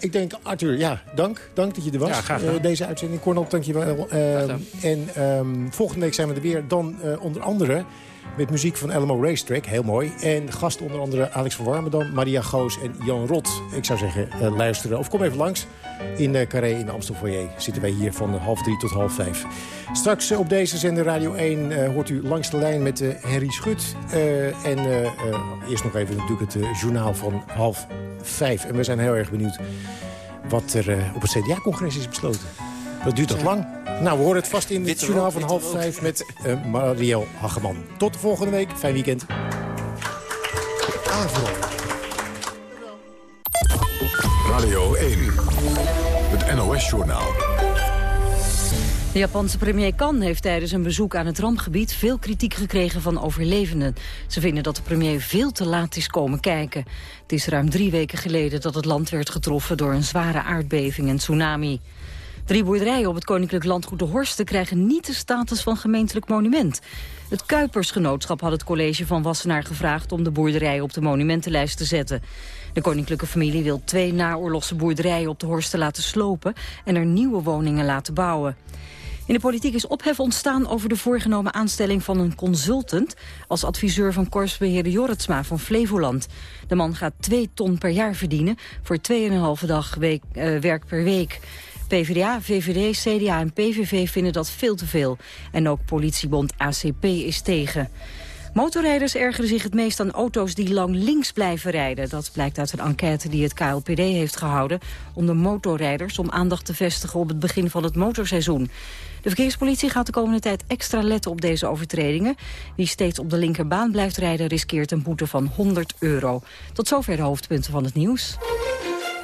ik denk, Arthur, ja, dank. Dank dat je er was. Ja, graag gedaan. deze uitzending. Cornel, dankjewel. en um, volgende week zijn we er weer. Dan onder andere... Met muziek van Elmo Racetrack, heel mooi. En gast onder andere Alex van Warmerdam, Maria Goos en Jan Rot. Ik zou zeggen, uh, luisteren of kom even langs. In uh, Carré in de Amstel Foyer zitten wij hier van half drie tot half vijf. Straks uh, op deze zender Radio 1 uh, hoort u langs de lijn met Henry Schut. en eerst nog even natuurlijk het journaal van half vijf. En we zijn heel erg benieuwd wat er op het CDA-congres is besloten. Dat duurt toch lang? Nou, we horen het vast in het journaal van half vijf met uh, Marielle Hageman. Tot de volgende week. Fijn weekend. Avro. De Japanse premier Kan heeft tijdens een bezoek aan het rampgebied veel kritiek gekregen van overlevenden. Ze vinden dat de premier veel te laat is komen kijken. Het is ruim drie weken geleden dat het land werd getroffen door een zware aardbeving en tsunami. Drie boerderijen op het koninklijk landgoed De Horsten krijgen niet de status van gemeentelijk monument. Het Kuipersgenootschap had het college van Wassenaar gevraagd om de boerderijen op de monumentenlijst te zetten. De koninklijke familie wil twee naoorlogse boerderijen op de Horsten laten slopen en er nieuwe woningen laten bouwen. In de politiek is ophef ontstaan over de voorgenomen aanstelling van een consultant als adviseur van korpsbeheerder Jorritsma van Flevoland. De man gaat twee ton per jaar verdienen voor 2,5 dag week, uh, werk per week. PvdA, VVD, CDA en PVV vinden dat veel te veel. En ook politiebond ACP is tegen. Motorrijders ergeren zich het meest aan auto's die lang links blijven rijden. Dat blijkt uit een enquête die het KLPD heeft gehouden... onder motorrijders om aandacht te vestigen op het begin van het motorseizoen. De verkeerspolitie gaat de komende tijd extra letten op deze overtredingen. Wie steeds op de linkerbaan blijft rijden riskeert een boete van 100 euro. Tot zover de hoofdpunten van het nieuws.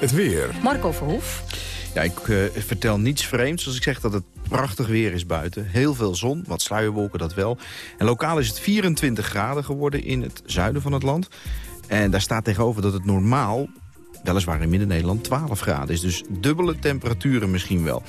Het weer. Marco Verhoef. Ja, ik uh, vertel niets vreemds als ik zeg dat het prachtig weer is buiten. Heel veel zon, wat sluierwolken dat wel. En lokaal is het 24 graden geworden in het zuiden van het land. En daar staat tegenover dat het normaal, weliswaar in Midden-Nederland, 12 graden is. Dus dubbele temperaturen misschien wel.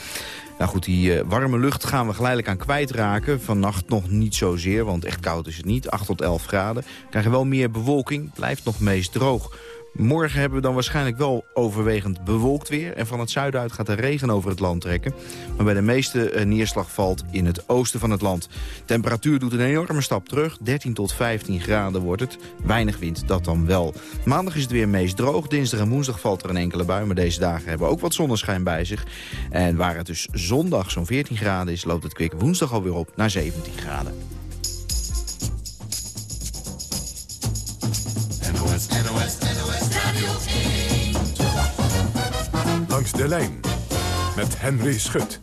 Nou goed, die uh, warme lucht gaan we geleidelijk aan kwijtraken. Vannacht nog niet zozeer, want echt koud is het niet. 8 tot 11 graden. Krijgen wel meer bewolking, blijft nog meest droog. Morgen hebben we dan waarschijnlijk wel overwegend bewolkt weer. En van het zuiden uit gaat de regen over het land trekken. Maar bij de meeste eh, neerslag valt in het oosten van het land. Temperatuur doet een enorme stap terug. 13 tot 15 graden wordt het. Weinig wind, dat dan wel. Maandag is het weer meest droog. Dinsdag en woensdag valt er een enkele bui. Maar deze dagen hebben ook wat zonneschijn bij zich. En waar het dus zondag zo'n 14 graden is... loopt het kwik woensdag alweer op naar 17 graden. De lijn met Henry Schut.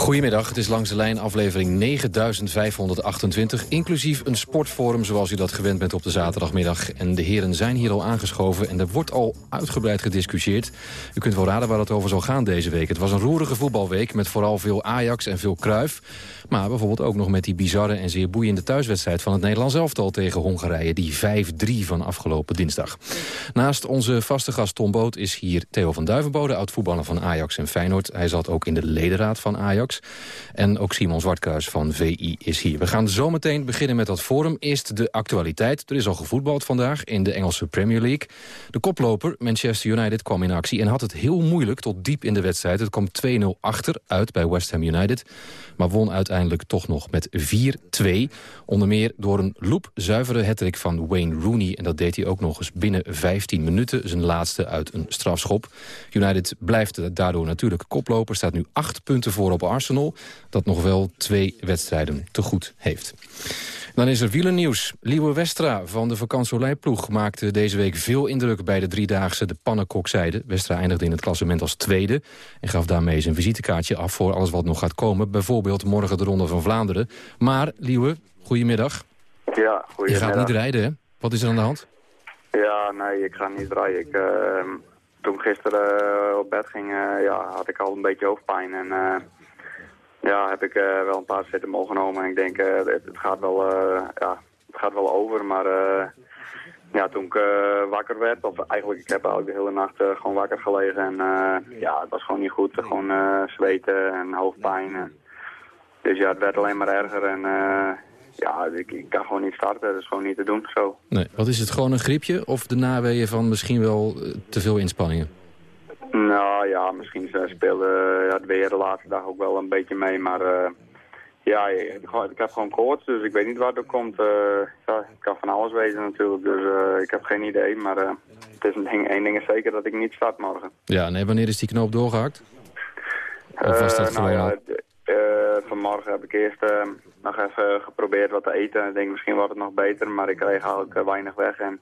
Goedemiddag, het is langs de lijn aflevering 9528... inclusief een sportforum zoals u dat gewend bent op de zaterdagmiddag. En de heren zijn hier al aangeschoven en er wordt al uitgebreid gediscussieerd. U kunt wel raden waar het over zal gaan deze week. Het was een roerige voetbalweek met vooral veel Ajax en veel Kruif. Maar bijvoorbeeld ook nog met die bizarre en zeer boeiende thuiswedstrijd... van het Nederlands elftal tegen Hongarije, die 5-3 van afgelopen dinsdag. Naast onze vaste gast Tom Boot is hier Theo van Duivenbode... oud-voetballer van Ajax en Feyenoord. Hij zat ook in de ledenraad van Ajax. En ook Simon Zwartkruis van VI is hier. We gaan zometeen beginnen met dat forum. Eerst de actualiteit. Er is al gevoetbald vandaag in de Engelse Premier League. De koploper Manchester United kwam in actie en had het heel moeilijk tot diep in de wedstrijd. Het kwam 2-0 achter uit bij West Ham United. Maar won uiteindelijk toch nog met 4-2. Onder meer door een loopzuivere hattrick van Wayne Rooney. En dat deed hij ook nog eens binnen 15 minuten. Zijn laatste uit een strafschop. United blijft daardoor natuurlijk koploper. Staat nu 8 punten voor op Arsenal. Dat nog wel twee wedstrijden te goed heeft. Dan is er wielernieuws. Liewe Westra van de vakantsoleiploeg maakte deze week veel indruk bij de driedaagse de Pannenkokszijde. Westra eindigde in het klassement als tweede en gaf daarmee zijn visitekaartje af voor alles wat nog gaat komen. Bijvoorbeeld morgen de Ronde van Vlaanderen. Maar, Liewe, goedemiddag. Ja, goedemiddag. Je gaat niet rijden, hè? Wat is er aan de hand? Ja, nee, ik ga niet rijden. Ik, uh, toen ik gisteren uh, op bed ging, uh, ja, had ik al een beetje hoofdpijn. En ja, heb ik uh, wel een paar zetten genomen. En ik denk, uh, het, gaat wel, uh, ja, het gaat wel over. Maar ja, toen ik wakker werd, of eigenlijk, ik heb eigenlijk de hele nacht gewoon wakker gelegen. En ja, het was gewoon niet goed. Gewoon zweten en hoofdpijn. En, dus ja, het werd alleen maar erger. En ja, ik, ik, kan gewoon niet starten. Dat is gewoon niet te doen zo. Nee, wat is het, gewoon een griepje? Of de naweeën van misschien wel te veel inspanningen? Nou ja, misschien speelde ja, het weer de laatste dag ook wel een beetje mee, maar uh, ja, ik, ik, heb gewoon koorts, dus ik weet niet waar het komt. Uh, ja, het kan van alles wezen natuurlijk, dus uh, ik heb geen idee, maar het is een ding, één ding is zeker dat ik niet start morgen. Ja, nee, wanneer is die knoop doorgehakt? Of was dat nou ja, vanmorgen heb ik eerst nog even geprobeerd wat te eten. Ik denk misschien wordt het nog beter, maar ik kreeg eigenlijk weinig weg en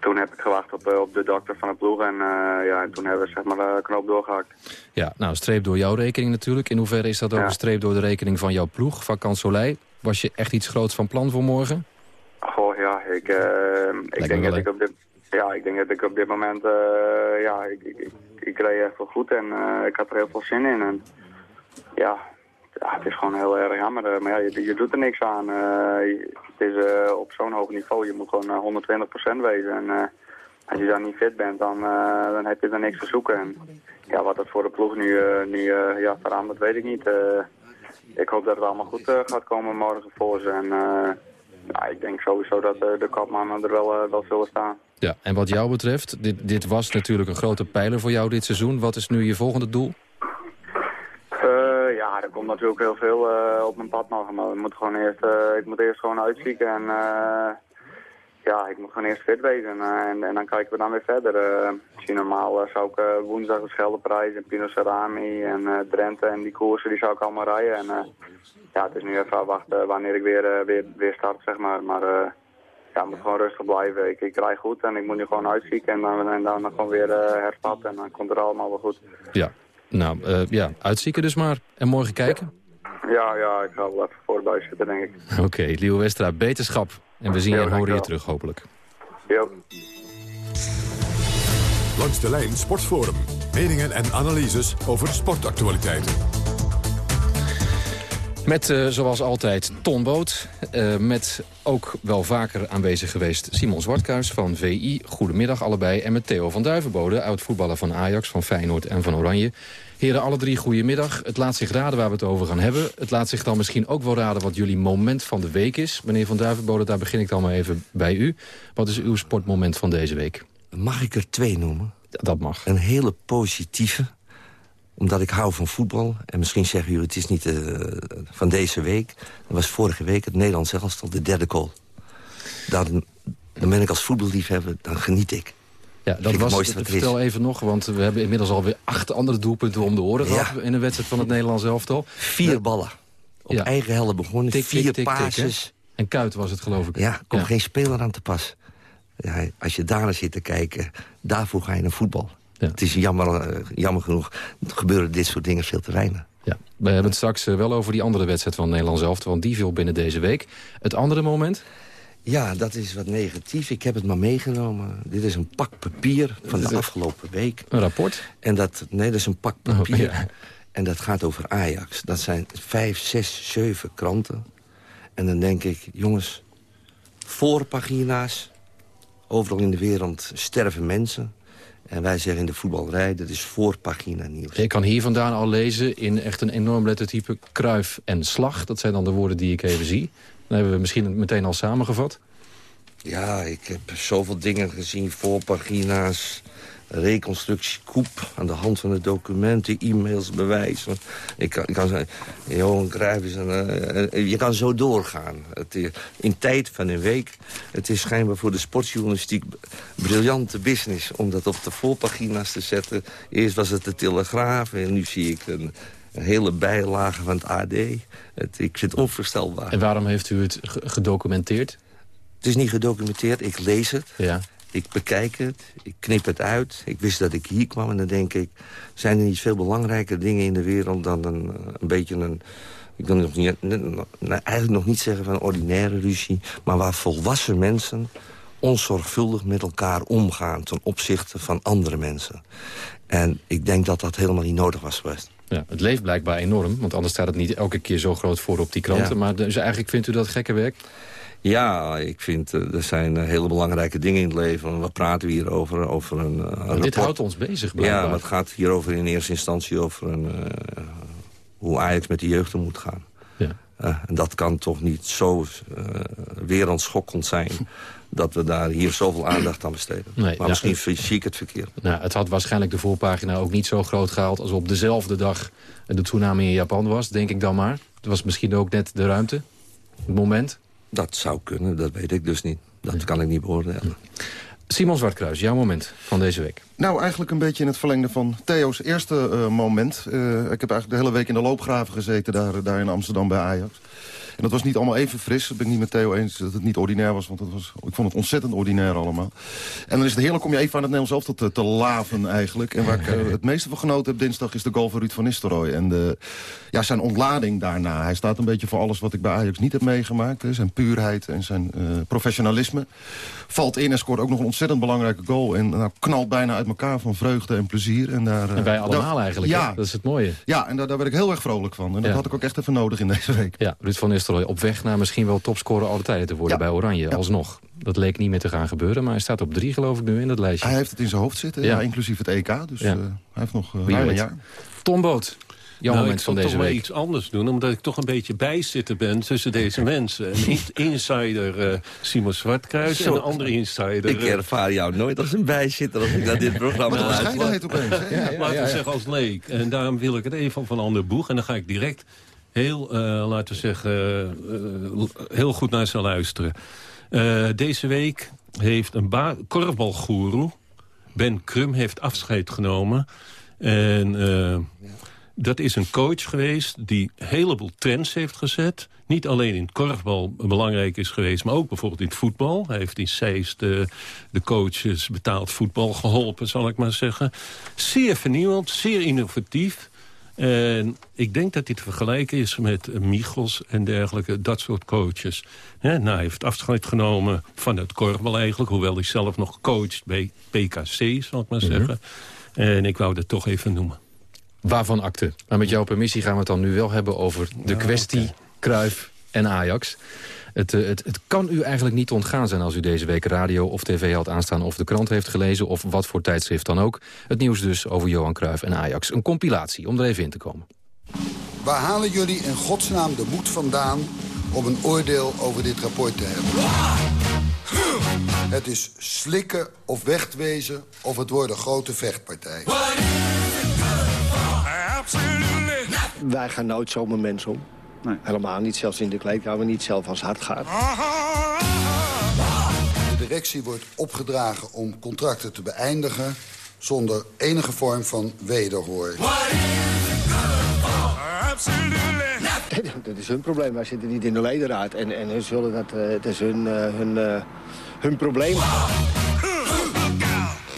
toen heb ik gewacht op, op de dokter van de ploeg en uh, ja, toen hebben we zeg maar de knoop doorgehakt. Ja, nou streep door jouw rekening natuurlijk. In hoeverre is dat ook een streep door de rekening van jouw ploeg, Vakant Soleil? Was je echt iets groots van plan voor morgen? Goh, ja, ik, ik denk dat ik op dit... Ja, ik denk dat ik op dit moment, uh, ja, ik, ik, ik, ik reed echt wel goed en uh, ik had er heel veel zin in. En ja, ja, het is gewoon heel erg jammer. Uh, maar ja, je, je, doet er niks aan. Uh, het is uh, op zo'n hoog niveau. Je moet gewoon 120% wezen. En als je daar niet fit bent, dan, dan heb je er niks te zoeken. En ja, wat dat voor de ploeg nu, nu ja, verandert, weet ik niet. ik hoop dat het allemaal goed gaat komen morgen voor ze. En ja, ik denk sowieso dat de kapmannen er wel, wel zullen staan. Ja, en wat jou betreft, dit, dit was natuurlijk een grote pijler voor jou dit seizoen. Wat is nu je volgende doel? Er komt natuurlijk heel veel uh, op mijn pad nog. Maar ik moet, gewoon eerst, uh, ik moet eerst gewoon uitzieken. En uh, ja, ik moet gewoon eerst fit wezen. en, en dan kijken we dan weer verder. zie normaal zou ik woensdag de Scheldeprijs en Pino Cerami en Drenthe en die koersen die zou ik allemaal rijden. En ja, het is nu even wachten wanneer ik weer, weer, weer start, zeg maar. Maar ja, ik moet gewoon rustig blijven. Ik, ik rij goed en ik moet nu gewoon uitzieken en dan, en dan gewoon weer hervat. En dan komt er allemaal wel goed. Ja, nou, uh, ja, uitzieken dus maar. En morgen kijken? Ja, ja, ik ga wel even voorbij zitten, denk ik. Oké, okay, Leo Westra, beterschap. En we zien je en horen je terug, hopelijk. Ja. Langs de lijn Sportforum. Meningen en analyses over sportactualiteiten. Met, uh, zoals altijd, Ton Boot. Uh, met ook wel vaker aanwezig geweest Simon Zwartkuis van VI. Goedemiddag allebei. En met Theo van Duivenbode, oud-voetballer van Ajax, van Feyenoord en van Oranje. Heren, alle drie goedemiddag. Het laat zich raden waar we het over gaan hebben. Het laat zich dan misschien ook wel raden wat jullie moment van de week is. Meneer van Duivenbode, daar begin ik dan maar even bij u. Wat is uw sportmoment van deze week? Mag ik er twee noemen? Dat mag. Een hele positieve omdat ik hou van voetbal. En misschien zeggen jullie, het is niet uh, van deze week. Dat was vorige week het Nederlands elftal de derde goal. Dan, dan ben ik als voetballiefhebber, dan geniet ik. Ja, dat was, het vertel even nog, want we hebben inmiddels alweer acht andere doelpunten om de oren ja. gehad... in een wedstrijd van het Nederlands elftal. Vier ballen. Op ja. eigen helft begonnen, tik, vier tik, en Kuit was het, geloof ik. Ja, komt geen speler aan te pas. Ja, als je daar zit te kijken, daarvoor ga je naar voetbal. Ja. Het is jammer, uh, jammer genoeg, gebeuren dit soort dingen veel te weinig. Ja, we hebben het straks uh, wel over die andere wedstrijd van Nederland zelf, want die viel binnen deze week. Het andere moment? Ja, dat is wat negatief. Ik heb het maar meegenomen. Dit is een pak papier van de afgelopen week. Een rapport? En dat, nee, dat is een pak papier. Oh, ja. En dat gaat over Ajax. Dat zijn vijf, zes, zeven kranten. En dan denk ik, jongens, voorpagina's. Overal in de wereld sterven mensen. En wij zeggen in de voetbalrij, dat is voorpagina nieuws. Ik kan hier vandaan al lezen in echt een enorm lettertype kruif en slag. Dat zijn dan de woorden die ik even zie. Dan hebben we misschien meteen al samengevat. Ja, ik heb zoveel dingen gezien, voorpagina's, reconstructiekoep... aan de hand van de documenten, e-mails, bewijzen. Ik kan, ik kan zeggen, Johan Cruijff is een... Uh, je kan zo doorgaan. Het, in tijd van een week. Het is schijnbaar voor de sportjournalistiek briljante business... om dat op de voorpagina's te zetten. Eerst was het de Telegraaf en nu zie ik een, een hele bijlage van het AD. Het, ik vind het onvoorstelbaar. En waarom heeft u het gedocumenteerd? Het is niet gedocumenteerd, ik lees het. Ja. Ik bekijk het, ik knip het uit. Ik wist dat ik hier kwam en dan denk ik... zijn er niet veel belangrijke dingen in de wereld dan een, een beetje een... Ik wil nog niet, eigenlijk nog niet zeggen van ordinaire ruzie... maar waar volwassen mensen onzorgvuldig met elkaar omgaan... ten opzichte van andere mensen. En ik denk dat dat helemaal niet nodig was geweest. Ja, het leeft blijkbaar enorm, want anders staat het niet elke keer zo groot voor op die kranten. Maar dus eigenlijk vindt u dat gekke werk? Ja, ik vind uh, er zijn uh, hele belangrijke dingen in het leven. Wat praten we hier over? over een, uh, een dit houdt ons bezig, blijkbaar. Ja, maar het gaat hier over in eerste instantie over een, hoe Ajax met de jeugd om moet gaan. Ja. en dat kan toch niet zo wereldschokkend zijn... dat we daar hier zoveel aandacht aan besteden. Nee, maar misschien ik het verkeerd. Nou, het had waarschijnlijk de voorpagina ook niet zo groot gehaald... als op dezelfde dag de tsunami in Japan was, denk ik dan maar. Het was misschien ook net de ruimte, het moment... Dat zou kunnen, dat weet ik dus niet. Dat kan ik niet beoordelen. Simon Zwartkruis, jouw moment van deze week. Nou, eigenlijk een beetje in het verlengde van Theo's eerste uh, moment. Uh, ik heb eigenlijk de hele week in de loopgraven gezeten daar, daar in Amsterdam bij Ajax. En dat was niet allemaal even fris. Dat ben ik niet met Theo eens dat het niet ordinair was. Want was, ik vond het ontzettend ordinair allemaal. En dan is het heerlijk om je even aan het Nederlands elftal te, te laven eigenlijk. En waar ik uh, het meeste van genoten heb dinsdag is de goal van Ruud van Nistelrooy. En de, ja, zijn ontlading daarna. Hij staat een beetje voor alles wat ik bij Ajax niet heb meegemaakt. Hè. Zijn puurheid en zijn uh, professionalisme. Valt in en scoort ook nog een ontzettend belangrijke goal. En nou, knalt bijna uit elkaar van vreugde en plezier. En, daar, en wij allemaal daar, eigenlijk, ja, dat is het mooie. Ja, en daar, daar werd ik heel erg vrolijk van. En dat ja. had ik ook echt even nodig in deze week. Ja, Ruud van Nistelrooy op weg naar misschien wel topscorer alle tijden te worden ja. bij Oranje. Ja. Alsnog. Dat leek niet meer te gaan gebeuren, maar hij staat op drie geloof ik nu in dat lijstje. Hij heeft het in zijn hoofd zitten, ja. inclusief het EK. Dus uh, hij heeft nog uh, ruim een jaar. Tom Boot, jouw nou, moment van deze week. Ik iets anders doen, omdat ik toch een beetje bijzitten ben tussen deze mensen. Een insider uh, Simon Zwartkruis Zo, en een andere insider... Ik ervaar jou nooit als een bijzitter als ik naar dit programma luister. Maar dat opeens? Ja, ja, laten we zeggen als leek. En daarom wil ik het even van een ander boeg. En dan ga ik direct heel, uh, laten we zeggen, uh, heel goed naar ze luisteren. Deze week heeft een korfbalgoeroe, Ben Krum, heeft afscheid genomen. En dat is een coach geweest die een heleboel trends heeft gezet. Niet alleen in het korfbal belangrijk is geweest, maar ook bijvoorbeeld in het voetbal. Hij heeft in Seist de, de coaches betaald voetbal geholpen, zal ik maar zeggen. Zeer vernieuwend, zeer innovatief. En ik denk dat dit te vergelijken is met Michels en dergelijke, dat soort coaches. He, nou, hij heeft afscheid genomen van het korfbal eigenlijk... hoewel hij zelf nog coacht bij PKC, zal ik maar zeggen. Mm -hmm. En ik wou dat toch even noemen. Waarvan akte? Maar met jouw permissie gaan we het dan nu wel hebben over de kwestie okay. Kruif en Ajax. Het, het, het, kan u eigenlijk niet ontgaan zijn als u deze week radio of tv had aanstaan... of de krant heeft gelezen of wat voor tijdschrift dan ook. Het nieuws dus over Johan Cruijff en Ajax. Een compilatie om er even in te komen. Waar halen jullie in godsnaam de moed vandaan om een oordeel over dit rapport te hebben? Het is slikken of wegwezen of het wordt een grote vechtpartij. Wij gaan nooit zomaar mensen om. Nee. Helemaal niet, zelfs in de kleedkamer niet, zelf als het hard gaat. De directie wordt opgedragen om contracten te beëindigen... zonder enige vorm van wederhoor. Dat is hun probleem. Wij zitten niet in de ledenraad. En, en hun zullen dat, uh, het is hun, uh, hun, uh, hun probleem.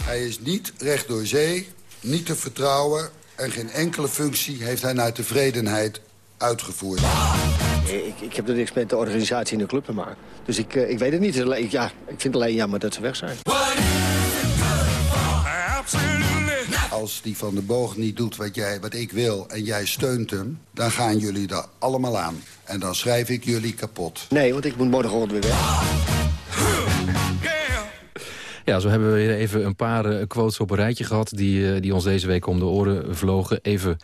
Hij is niet recht door zee, niet te vertrouwen... en geen enkele functie heeft hij naar tevredenheid uitgevoerd. Ik, ik heb er niks met de organisatie in de club te maken. Dus ik, uh, ik weet het niet. Ik, ja, ik vind het alleen jammer dat ze weg zijn. Als die van de boog niet doet wat, jij, wat ik wil en jij steunt hem... dan gaan jullie er allemaal aan. En dan schrijf ik jullie kapot. Nee, want ik moet morgen weer weg. Ja, zo hebben we weer even een paar uh, quotes op een rijtje gehad... Die, die ons deze week om de oren vlogen. Even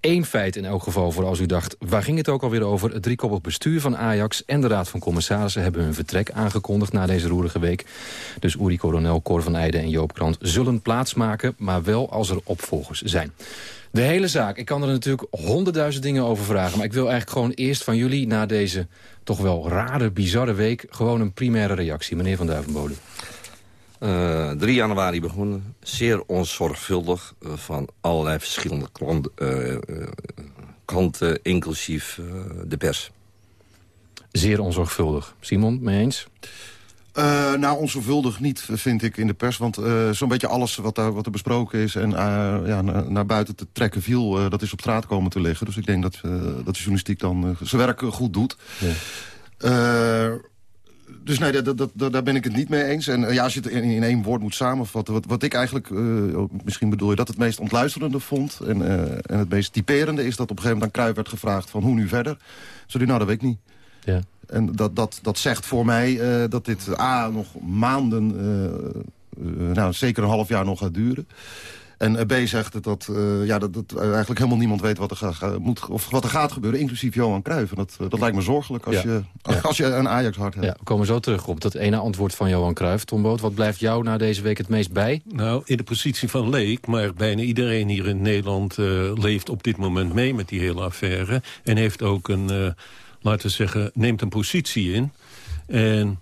Eén feit in elk geval voor als u dacht, waar ging het ook alweer over? Het driekoppig bestuur van Ajax en de Raad van Commissarissen... hebben hun vertrek aangekondigd na deze roerige week. Dus Uri Coronel, Cor van Eijden en Joop Krant zullen plaatsmaken... maar wel als er opvolgers zijn. De hele zaak, ik kan er natuurlijk honderdduizend dingen over vragen... maar ik wil eigenlijk gewoon eerst van jullie na deze toch wel rare, bizarre week... gewoon een primaire reactie. Meneer Van Duivenbode. Uh, 3 januari begonnen. Zeer onzorgvuldig uh, van allerlei verschillende klant, uh, kanten, inclusief de pers. Zeer onzorgvuldig. Simon, mee eens? Uh, nou, onzorgvuldig niet, vind ik, in de pers. Want uh, zo'n beetje alles wat, daar, wat er besproken is... en uh, ja, naar, naar buiten te trekken viel, dat is op straat komen te liggen. Dus ik denk dat, dat de journalistiek dan zijn werk goed doet. Ja dus nee, dat, dat, dat, daar ben ik het niet mee eens. En ja, als je het in, in één woord moet samenvatten... wat, wat ik eigenlijk, uh, misschien bedoel je dat het meest ontluisterende vond... En, uh, en het meest typerende is dat op een gegeven moment aan Cruijff werd gevraagd... van hoe nu verder? Sorry, nou, dat weet ik niet. Ja. En dat, dat, dat zegt voor mij uh, dat dit A, nog maanden... nou, zeker een half jaar nog gaat duren... En B zegt het dat, uh, ja, dat, dat eigenlijk helemaal niemand weet wat er, ga, moet, of wat er gaat gebeuren, inclusief Johan Cruijff. En dat, dat lijkt me zorgelijk als, ja. je, ja. als je een Ajax-hart hebt. Ja, we komen zo terug op dat ene antwoord van Johan Cruijff. Tom Boot, wat blijft jou na deze week het meest bij? Nou, in de positie van leek, maar bijna iedereen hier in Nederland uh, leeft op dit moment mee met die hele affaire. En heeft ook een, uh, laten we zeggen, neemt een positie in. En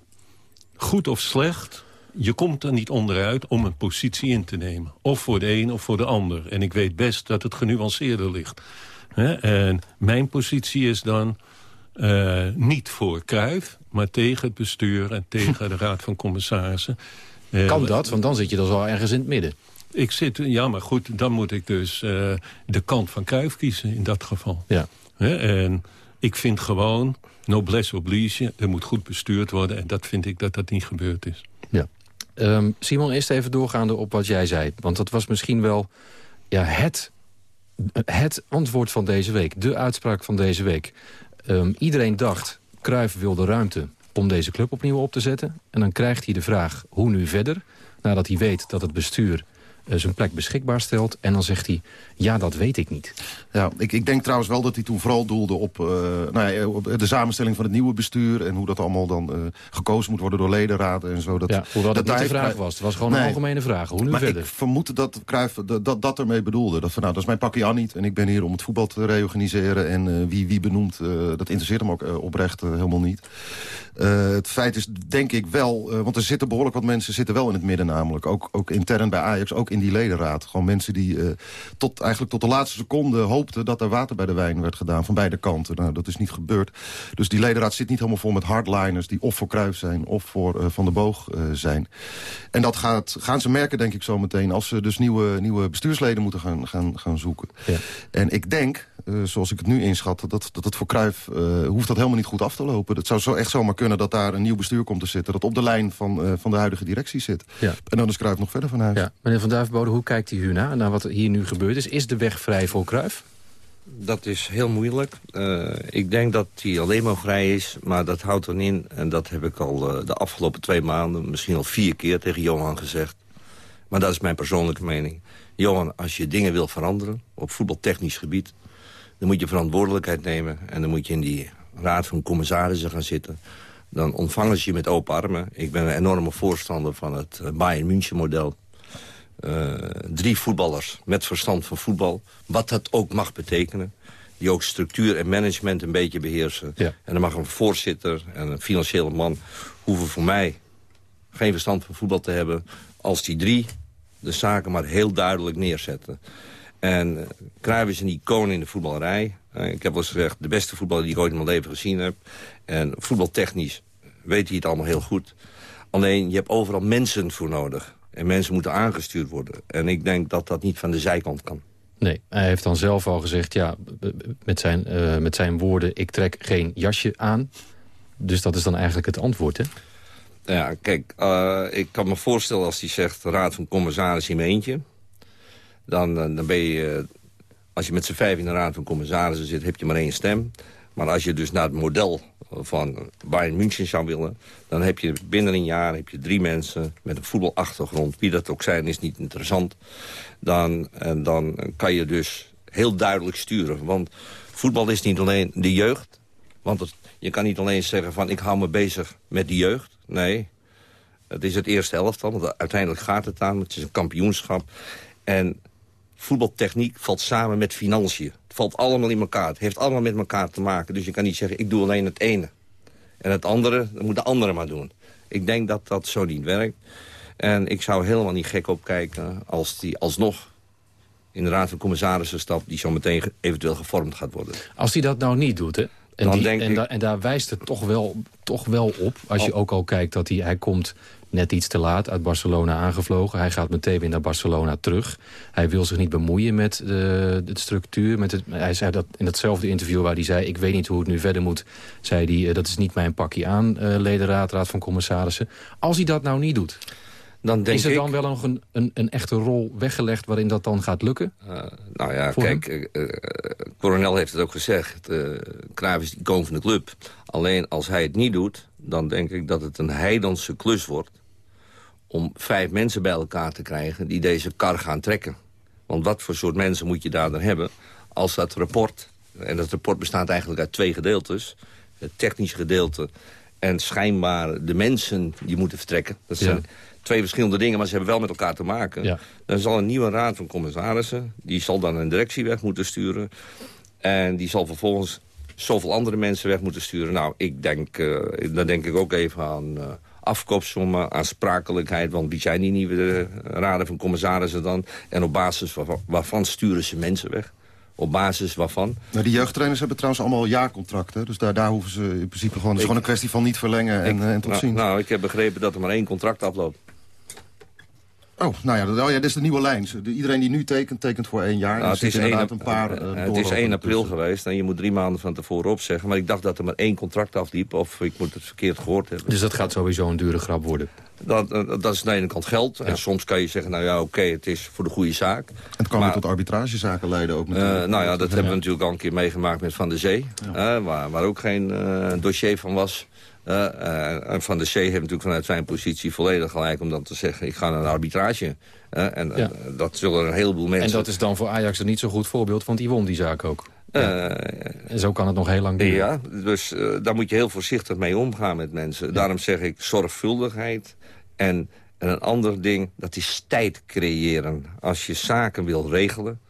goed of slecht je komt er niet onderuit om een positie in te nemen. Of voor de een of voor de ander. En ik weet best dat het genuanceerder ligt. En mijn positie is dan... Eh, niet voor Cruijff, maar tegen het bestuur en tegen de Raad van Commissarissen. Eh, Kan dat? Want dan zit je dus al ergens in het midden. Ik zit, ja, maar goed, dan moet ik dus eh, de kant van Cruijff kiezen in dat geval. Ja. En ik vind gewoon, noblesse oblige, er moet goed bestuurd worden. En dat vind ik dat dat niet gebeurd is. Ehm, Simon, eerst even doorgaande op wat jij zei. Want dat was misschien wel ja, het, het antwoord van deze week. De uitspraak van deze week. Ehm, iedereen dacht, Cruijff wil de ruimte om deze club opnieuw op te zetten. En dan krijgt hij de vraag, hoe nu verder? Nadat hij weet dat het bestuur zijn plek beschikbaar stelt. En dan zegt hij, ja, dat weet ik niet. Ja, ik, ik denk trouwens wel dat hij toen vooral doelde op, eh, nou ja, op de samenstelling van het nieuwe bestuur... en hoe dat allemaal dan eh, gekozen moet worden door ledenraden en zo. Dat, ja, hoewel dat, dat niet de vraag was. Het was gewoon een algemene vraag. Hoe nu maar verder? ik vermoed dat Cruijff dat, dat, dat ermee bedoelde. Dat, van, nou, dat is mijn pakje aan niet en ik ben hier om het voetbal te reorganiseren. En eh, wie wie benoemt, eh, dat interesseert hem ook eh, oprecht eh, helemaal niet. Eh, het feit is denk ik wel, eh, want er zitten behoorlijk wat mensen zitten wel in het midden namelijk. Ook, ook intern bij Ajax, ook in die ledenraad. Gewoon mensen die eh, tot, eigenlijk tot de laatste seconde hoopten dat er water bij de wijn werd gedaan. Van beide kanten. Nou, dat is niet gebeurd. Dus die ledenraad zit niet helemaal vol met hardliners die of voor Cruijff zijn of voor eh, Van der Boog eh, zijn. En dat gaat, gaan ze merken denk ik zo meteen als ze dus nieuwe, nieuwe bestuursleden moeten gaan, gaan, gaan zoeken. En ik denk, zoals ik het nu inschat, dat, dat het voor Cruijff eh, hoeft dat helemaal niet goed af te lopen. Het zou zo echt zomaar kunnen dat daar een nieuw bestuur komt te zitten. Dat op de lijn van, van de huidige directie zit. Ja. En dan is Cruijff nog verder van huis. Ja. Meneer Van Hoe kijkt u hierna? Naar wat hier nu gebeurd is? Is de weg vrij voor Cruijff? Dat is heel moeilijk. Eh, ik denk dat hij alleen maar vrij is, maar dat houdt dan in... en dat heb ik al eh, de afgelopen twee maanden, misschien al vier keer tegen Johan gezegd. Maar dat is mijn persoonlijke mening. Johan, als je dingen wil veranderen op voetbaltechnisch gebied... dan moet je verantwoordelijkheid nemen en dan moet je in die raad van commissarissen gaan zitten. Dan ontvangen ze je met open armen. Ik ben een enorme voorstander van het eh, Bayern München model. Eh, drie voetballers met verstand van voetbal. Wat dat ook mag betekenen. Die ook structuur en management een beetje beheersen. En dan mag een voorzitter en een financiële man... hoeven voor mij geen verstand van voetbal te hebben... als die drie de zaken maar heel duidelijk neerzetten. En uh, Cruijff is een icoon in de voetballerij. Eh, ik heb wel eens gezegd, de beste voetballer die ik ooit in mijn leven gezien heb. En voetbaltechnisch weet hij het allemaal heel goed. Alleen, je hebt overal mensen voor nodig. En mensen moeten aangestuurd worden. En ik denk dat dat niet van de zijkant kan. Nee, hij heeft dan zelf al gezegd, ja, met zijn, uh, met zijn woorden... ik trek geen jasje aan. Dus dat is dan eigenlijk het antwoord, hè? Ja, kijk, uh, ik kan me voorstellen als hij zegt... raad van commissaris in mijn eentje... dan, dan ben je... als je met z'n vijf in de raad van commissarissen zit... heb je maar één stem. Maar als je dus naar het model van Bayern München zou willen... dan heb je binnen een jaar heb je drie mensen met een voetbalachtergrond. Wie dat ook zijn, is niet interessant. Dan, en dan kan je dus heel duidelijk sturen. Want voetbal is niet alleen de jeugd. Want je kan niet alleen zeggen van ik hou me bezig met de jeugd. Nee, het is het eerste elftal. Want uiteindelijk gaat het aan. Het is een kampioenschap. En voetbaltechniek valt samen met financiën. Het valt allemaal in elkaar. Het heeft allemaal met elkaar te maken. Dus je kan niet zeggen, ik doe alleen het ene. En het andere, dat moet de andere maar doen. Ik denk dat dat zo niet werkt. En ik zou helemaal niet gek opkijken als die alsnog in de Raad van Commissarissen stapt... die zo meteen eventueel gevormd gaat worden. Als hij dat nou niet doet, hè? En, die, en, ik- da- en daar wijst het toch wel, toch wel op. Als je ook al kijkt dat hij, hij komt net iets te laat uit Barcelona aangevlogen. Hij gaat meteen weer naar Barcelona terug. Hij wil zich niet bemoeien met de, de structuur. Met het, hij zei dat in datzelfde interview waar hij zei... ik weet niet hoe het nu verder moet, zei hij... eh, dat is niet mijn pakje aan, eh, ledenraad, raad van commissarissen. Als hij dat nou niet doet... Dan denk is er ik- dan wel nog een, een, een echte rol weggelegd waarin dat dan gaat lukken? Uh, nou ja, kijk, uh, uh, Coronel heeft het ook gezegd. Uh, Cruijff is de icoon van de club. Alleen als hij het niet doet, dan denk ik dat het een heidense klus wordt... om vijf mensen bij elkaar te krijgen die deze kar gaan trekken. Want wat voor soort mensen moet je daar dan hebben als dat rapport... en dat rapport bestaat eigenlijk uit twee gedeeltes... het technische gedeelte en schijnbaar de mensen die moeten vertrekken. Dat zijn Ja. twee verschillende dingen, maar ze hebben wel met elkaar te maken. Ja. Dan zal een nieuwe raad van commissarissen... die zal dan een directie weg moeten sturen. En die zal vervolgens zoveel andere mensen weg moeten sturen. Nou, ik denk, eh, dan denk ik ook even aan... eh afkoopsommen, aansprakelijkheid. Want wie zijn die nieuwe eh, raden van commissarissen dan? En op basis waarvan, waarvan sturen ze mensen weg? Op basis waarvan? Nou, die jeugdtrainers hebben trouwens allemaal jaarcontracten. Dus daar, daar hoeven ze in principe gewoon... Het is gewoon een kwestie van niet verlengen en, Ik- eh, en tot nou, ziens. nou, ik heb begrepen dat er maar één contract afloopt. Oh, nou ja, dat, oh ja, dit is de nieuwe lijn. De- Iedereen die nu tekent, tekent voor één jaar. Nou, het is zitten 1 inderdaad een paar eh, het is doorlopen 1 april geweest en je moet drie maanden van tevoren opzeggen. Maar ik dacht dat er maar één contract afliep. Of ik moet het verkeerd gehoord hebben. Dus dat gaat sowieso een dure grap worden. Dat, eh, dat is aan de ene kant geld. En soms kan je zeggen, nou ja, oké, het is voor de goede zaak. Het kan weer tot arbitragezaken leiden ook Eh, natuurlijk. nou ja, dat hebben we natuurlijk al een keer meegemaakt met Van der Zee. eh, waar, waar ook geen eh, dossier van was. Eh, eh, en Van der Zee heeft natuurlijk vanuit zijn positie volledig gelijk... om dan te zeggen, ik ga naar een arbitrage. Eh, en Ja. dat zullen een heleboel mensen... En dat is dan voor Ajax een niet zo goed voorbeeld, want die won die zaak ook. En zo kan het nog heel lang duren. Ja, dus daar moet je heel voorzichtig mee omgaan met mensen. Daarom zeg ik zorgvuldigheid. En, en een ander ding, dat is tijd creëren. Als je zaken wil regelen,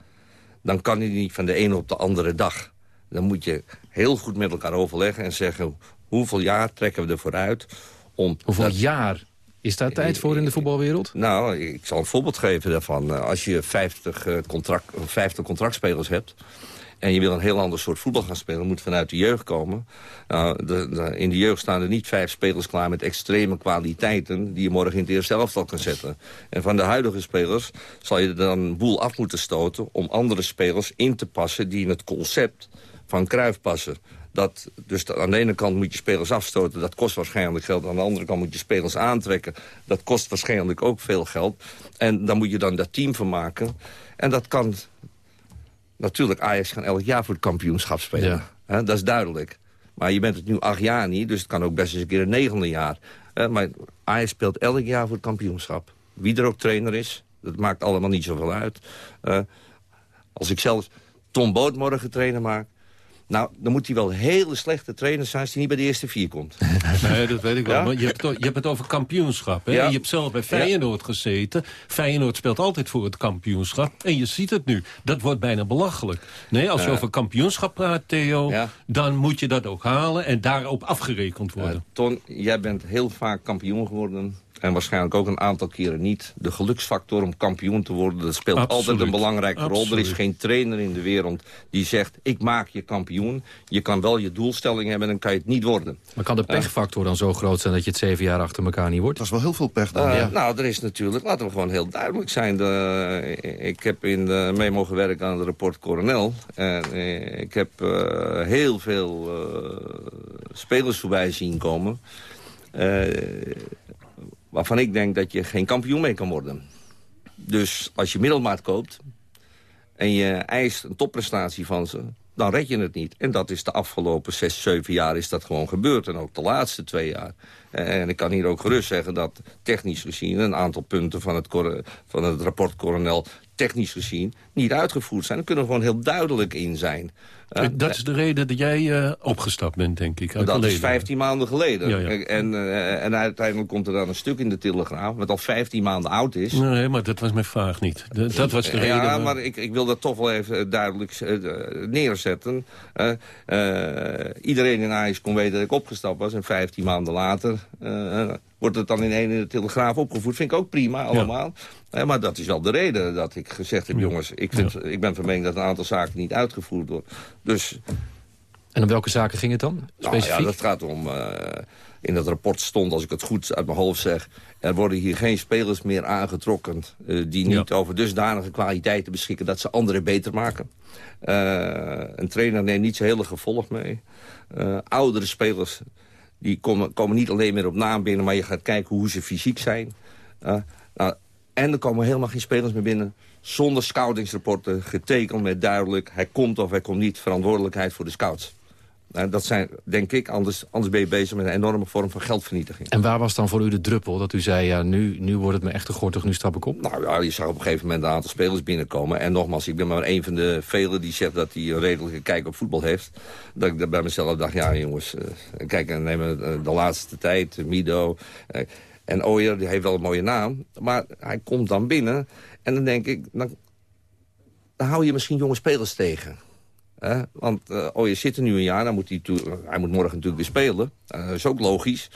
dan kan je niet van de ene op de andere dag. Dan moet je heel goed met elkaar overleggen en zeggen... hoeveel jaar trekken we ervoor uit om... Hoeveel dat- jaar is daar tijd voor in de voetbalwereld? nou, ik zal een voorbeeld geven daarvan. Eh, Als je 50, eh, contract, 50 contractspelers hebt... en je wil een heel ander soort voetbal gaan spelen... moet vanuit de jeugd komen. Nou, de, de- in de jeugd staan er niet vijf spelers klaar... met extreme kwaliteiten die je morgen in het eerste elftal kan zetten. En van de huidige spelers zal je er dan een boel af moeten stoten... om andere spelers in te passen die in het concept van Cruijff passen. Dat, dus aan de ene kant moet je spelers afstoten, dat kost waarschijnlijk geld. Aan de andere kant moet je spelers aantrekken, dat kost waarschijnlijk ook veel geld. En dan moet je dan dat team van maken. En dat kan... Natuurlijk, Ajax kan elk jaar voor het kampioenschap spelen. Dat is duidelijk. Maar je bent het nu acht jaar niet, dus het kan ook best eens een keer een negende jaar. Hè, maar Ajax speelt elk jaar voor het kampioenschap. Wie er ook trainer is, dat maakt allemaal niet zoveel uit. Eh, als ik zelf Tom Boot morgen trainer maak... Nou, dan moet hij wel hele slechte trainer zijn... als hij niet bij de eerste vier komt. Nee, dat weet ik wel. Ja? Maar je hebt, het, je hebt het over kampioenschap. Hè? Ja. Je hebt zelf bij Feyenoord gezeten. Feyenoord speelt altijd voor het kampioenschap. En je ziet het nu. Dat wordt bijna belachelijk. Nee, als je over kampioenschap praat, Theo... dan moet je dat ook halen en daarop afgerekend worden. Ton, jij bent heel vaak kampioen geworden. En waarschijnlijk ook een aantal keren niet. De geluksfactor om kampioen te worden, dat speelt Absoluut. altijd een belangrijke rol. Er is geen trainer in de wereld die zegt, ik maak je kampioen. Je kan wel je doelstelling hebben en dan kan je het niet worden. Maar kan de pechfactor dan zo groot zijn dat je het zeven jaar achter elkaar niet wordt? Dat is wel heel veel pech Eh, Nou, er is natuurlijk, laten we gewoon heel duidelijk zijn. De, ik heb in de memo gewerkt aan het rapport Coronel. En eh, ik heb eh, heel veel eh, spelers voorbij zien komen. Eh, waarvan ik denk dat je geen kampioen mee kan worden. Dus als je middelmaat koopt en je eist een topprestatie van ze... dan red je het niet. En dat is de afgelopen zes, zeven jaar is dat gewoon gebeurd. En ook de laatste twee jaar. En ik kan hier ook gerust zeggen dat technisch gezien... een aantal punten van het, van het rapport Coronel technisch gezien niet uitgevoerd zijn. Daar kunnen we gewoon heel duidelijk in zijn. Eh, dat is de reden dat jij eh, opgestapt bent, denk ik. dat is leden. 15 maanden geleden. Ja, ja. En, eh, en uiteindelijk komt er dan een stuk in de Telegraaf... wat al 15 maanden oud is. Nee, maar dat was mijn vraag niet. De- dat was de reden. Ja, maar ik, ik wil dat toch wel even duidelijk neerzetten. Iedereen in Ajax kon weten dat ik opgestapt was. En 15 maanden later wordt het dan in de Telegraaf opgevoerd. Vind ik ook prima, allemaal. Eh, maar dat is wel de reden dat ik gezegd heb... jongens, ik, vind, ik ben van mening dat een aantal zaken niet uitgevoerd worden. Dus En om welke zaken ging het dan? nou Specifiek? ja, dat gaat om... eh, in dat rapport stond, als ik het goed uit mijn hoofd zeg... er worden hier geen spelers meer aangetrokken... eh, die niet over dusdanige kwaliteiten beschikken... dat ze anderen beter maken. Eh, een trainer neemt niet zijn hele gevolg mee. Oudere spelers die komen, komen niet alleen meer op naam binnen... maar je gaat kijken hoe ze fysiek zijn. Eh, nou, en er komen helemaal geen spelers meer binnen... zonder scoutingsrapporten, getekend met duidelijk... hij komt of hij komt niet, verantwoordelijkheid voor de scouts. Nou, dat zijn, denk ik, anders, anders ben je bezig met een enorme vorm van geldvernietiging. En waar was dan voor u de druppel? Dat u zei, ja, nu, nu wordt het me echt te gortig, nu stap ik op? Nou ja, je zag op een gegeven moment een aantal spelers binnenkomen. En nogmaals, ik ben maar een van de velen die zegt dat hij een redelijke kijk op voetbal heeft. Dat ik bij mezelf dacht, ja jongens, eh, kijk, en nemen we de laatste tijd, eh, Mido... eh, en Ooyer, die heeft wel een mooie naam. Maar hij komt dan binnen en dan denk ik, dan, dan hou je misschien jonge spelers tegen. Want eh Ooyer zit er nu een jaar, dan moet hij, hij moet morgen natuurlijk weer spelen. Eh, dat is ook logisch.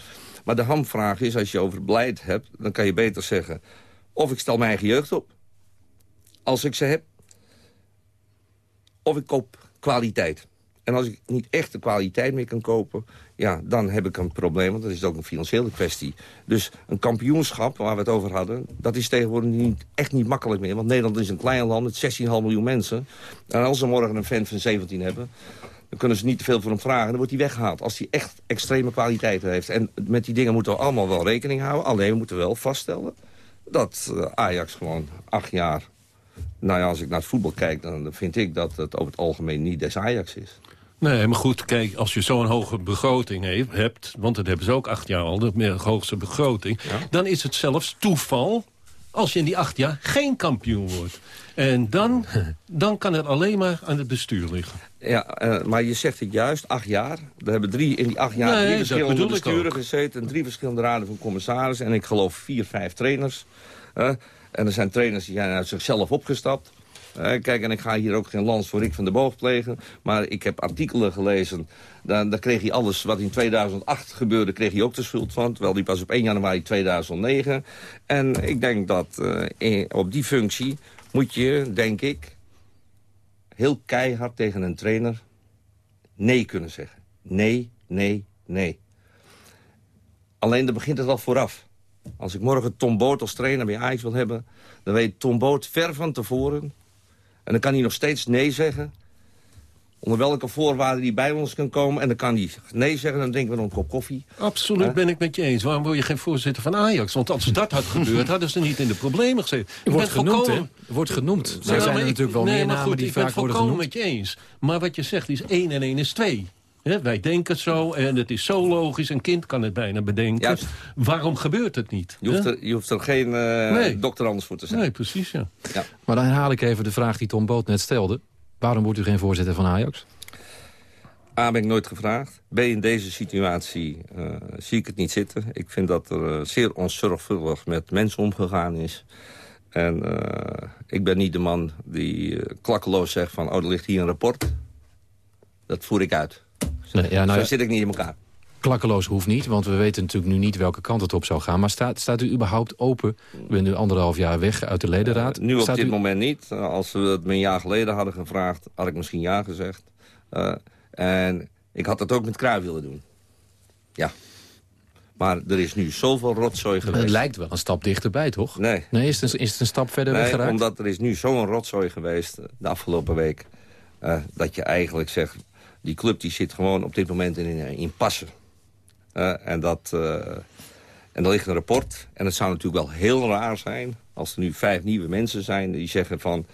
Maar de hamvraag is, als je over het hebt... dan kan je beter zeggen, of ik stel mijn eigen jeugd op. Als ik ze heb. of ik koop kwaliteit. En als ik niet echt de kwaliteit meer kan kopen... ja, dan heb ik een probleem, want dat is ook een financiële kwestie. Dus een kampioenschap, waar we het over hadden... dat is tegenwoordig niet, echt niet makkelijk meer. Want Nederland is een klein land met 16,5 miljoen mensen. En als ze morgen een fan van 17 hebben... dan kunnen ze niet te veel voor hem vragen. Dan wordt hij weggehaald als hij echt extreme kwaliteiten heeft. En met die dingen moeten we allemaal wel rekening houden. Alleen we moeten wel vaststellen dat uh, Ajax gewoon acht jaar... Nou ja, als ik naar het voetbal kijk, dan vind ik dat het over het algemeen niet des Ajax is. Nee, maar goed, kijk, als je zo'n hoge begroting heeft, hebt... want dat hebben ze ook acht jaar al, de hoogste begroting... dan is het zelfs toeval als je in die acht jaar geen kampioen wordt. En dan, dan kan het alleen maar aan het bestuur liggen. Ja, uh, maar je zegt het juist, acht jaar. We hebben drie, in die acht jaar Nee, drie verschillende besturen gezeten... en drie verschillende raden van commissarissen... en ik geloof vier, vijf trainers. Uh, en er zijn trainers die zijn uit zichzelf opgestapt. Uh, kijk, en ik ga hier ook geen lans voor Rick van der Boog plegen. Maar ik heb artikelen gelezen. Daar, kreeg hij alles wat in 2008 gebeurde, kreeg hij ook de schuld van. Terwijl die pas op 1 januari 2009. En ik denk dat in, op die functie moet je, denk ik... heel keihard tegen een trainer nee kunnen zeggen. Nee, nee, nee. Alleen dan begint het al vooraf. Als ik morgen Tom Boot als trainer bij Ajax wil hebben... dan weet Tom Boot ver van tevoren en dan kan hij nog steeds nee zeggen. Onder welke voorwaarden hij bij ons kan komen. En dan kan hij nee zeggen, dan drinken we nog een kop koffie. Absoluut ben ik met je eens. Waarom word je geen voorzitter van Ajax? Want als dat had gebeurd, hadden ze niet in de problemen gezeten. Er wordt genoemd, hè? Wordt genoemd. Er zijn er natuurlijk wel nee, meer maar namen goed, die ik ben vaak worden volkomen genoemd. met je eens. Maar wat je zegt is 1 en 1 is 2. Wij denken zo en het is zo logisch. Een kind kan het bijna bedenken. Waarom gebeurt het niet? Je hoeft, er, je hoeft er geen eh, Nee. dokter anders voor te zijn. Nee, precies, ja. Ja. Maar dan herhaal ik even de vraag die Tom Boot net stelde. Waarom wordt u geen voorzitter van Ajax? A, ben ik nooit gevraagd. B, in deze situatie eh, zie ik het niet zitten. Ik vind dat er eh, zeer onzorgvuldig met mensen omgegaan is. En eh, ik ben niet de man die klakkeloos zegt van... oh, er ligt hier een rapport. Dat voer ik uit. Nee, ja, nou Zo zit ik niet in elkaar. klakkeloos hoeft niet, want we weten natuurlijk nu niet welke kant het op zou gaan. Maar staat, staat u überhaupt open? U bent nu anderhalf jaar weg uit de ledenraad. Nu op Staat dit u- moment niet. Als we het me een jaar geleden hadden gevraagd, had ik misschien ja gezegd. Uh, en ik had dat ook met Kruijf willen doen. Ja. Maar er is nu zoveel rotzooi geweest. Het lijkt wel een stap dichterbij, toch? Nee. Nee, is het een, is het een stap verder Nee, weggeraakt? omdat er is nu zo'n rotzooi geweest de afgelopen week... Uh, dat je eigenlijk zegt, die club die zit gewoon op dit moment in, in passen. Uh, en dat... Uh, en er ligt een rapport. En het zou natuurlijk wel heel raar zijn... als er nu vijf nieuwe mensen zijn die zeggen van...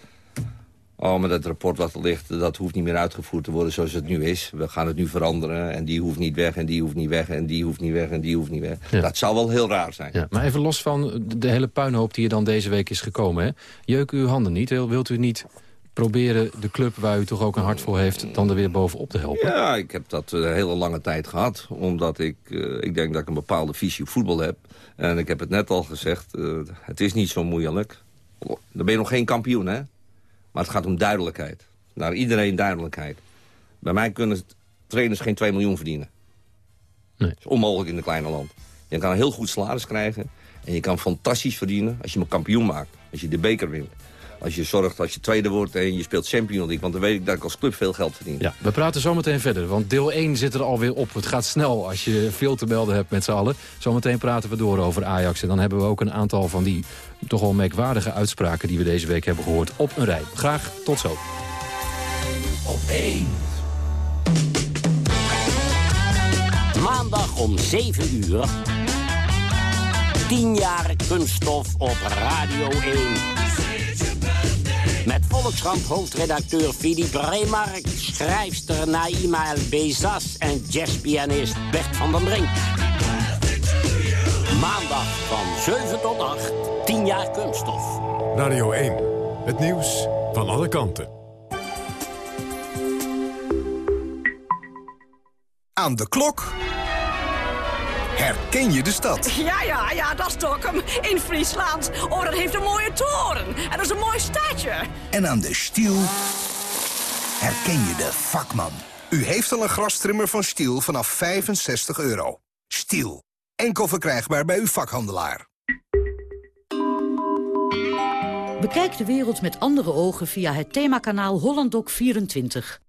oh, maar dat rapport wat er ligt... dat hoeft niet meer uitgevoerd te worden zoals het nu is. We gaan het nu veranderen. En die hoeft niet weg, en die hoeft niet weg... en die hoeft niet weg, en die hoeft niet weg. Ja. Dat zou wel heel raar zijn. Ja, maar even los van de hele puinhoop die er dan deze week is gekomen. Hè? Jeuk uw handen niet. Wilt u niet proberen de club waar u toch ook een hart voor heeft... dan er weer bovenop te helpen? Ja, ik heb dat een hele lange tijd gehad. Omdat ik, uh, ik denk dat ik een bepaalde visie op voetbal heb. En ik heb het net al gezegd, uh, het is niet zo moeilijk. Dan ben je nog geen kampioen, hè? Maar het gaat om duidelijkheid. Naar iedereen duidelijkheid. Bij mij kunnen trainers geen 2 miljoen verdienen. Nee. Dat is onmogelijk in een kleine land. Je kan een heel goed salaris krijgen. En je kan fantastisch verdienen als je me kampioen maakt. Als je de beker wint. Als je zorgt als je tweede wordt en je speelt Champions League. Want dan weet ik dat ik als club veel geld verdien. Ja, we praten zometeen verder. Want deel 1 zit er alweer op. Het gaat snel als je veel te melden hebt met z'n allen. Zometeen praten we door over Ajax. En dan hebben we ook een aantal van die toch wel merkwaardige uitspraken... die we deze week hebben gehoord op een rij. Graag tot zo. Op 1. Maandag om 7 uur. 10 jaar kunststof op Radio 1. Met Volkskrant hoofdredacteur Philippe Remark, schrijfster Naima El Bezas en jazzpianist Bert van den Brink. Maandag van 7 tot 8, 10 jaar kunststof. Radio 1, het nieuws van alle kanten. Aan de klok herken je de stad. Ja, ja, ja, dat is Dokkum in Friesland. Oh, dat heeft een mooie toren. En dat is een mooi stadje. En aan de stiel herken je de vakman. U heeft al een grastrimmer van Stiel vanaf 65 euro. Stiel, enkel verkrijgbaar bij uw vakhandelaar. Bekijk de wereld met andere ogen via het themakanaal HollandDoc24.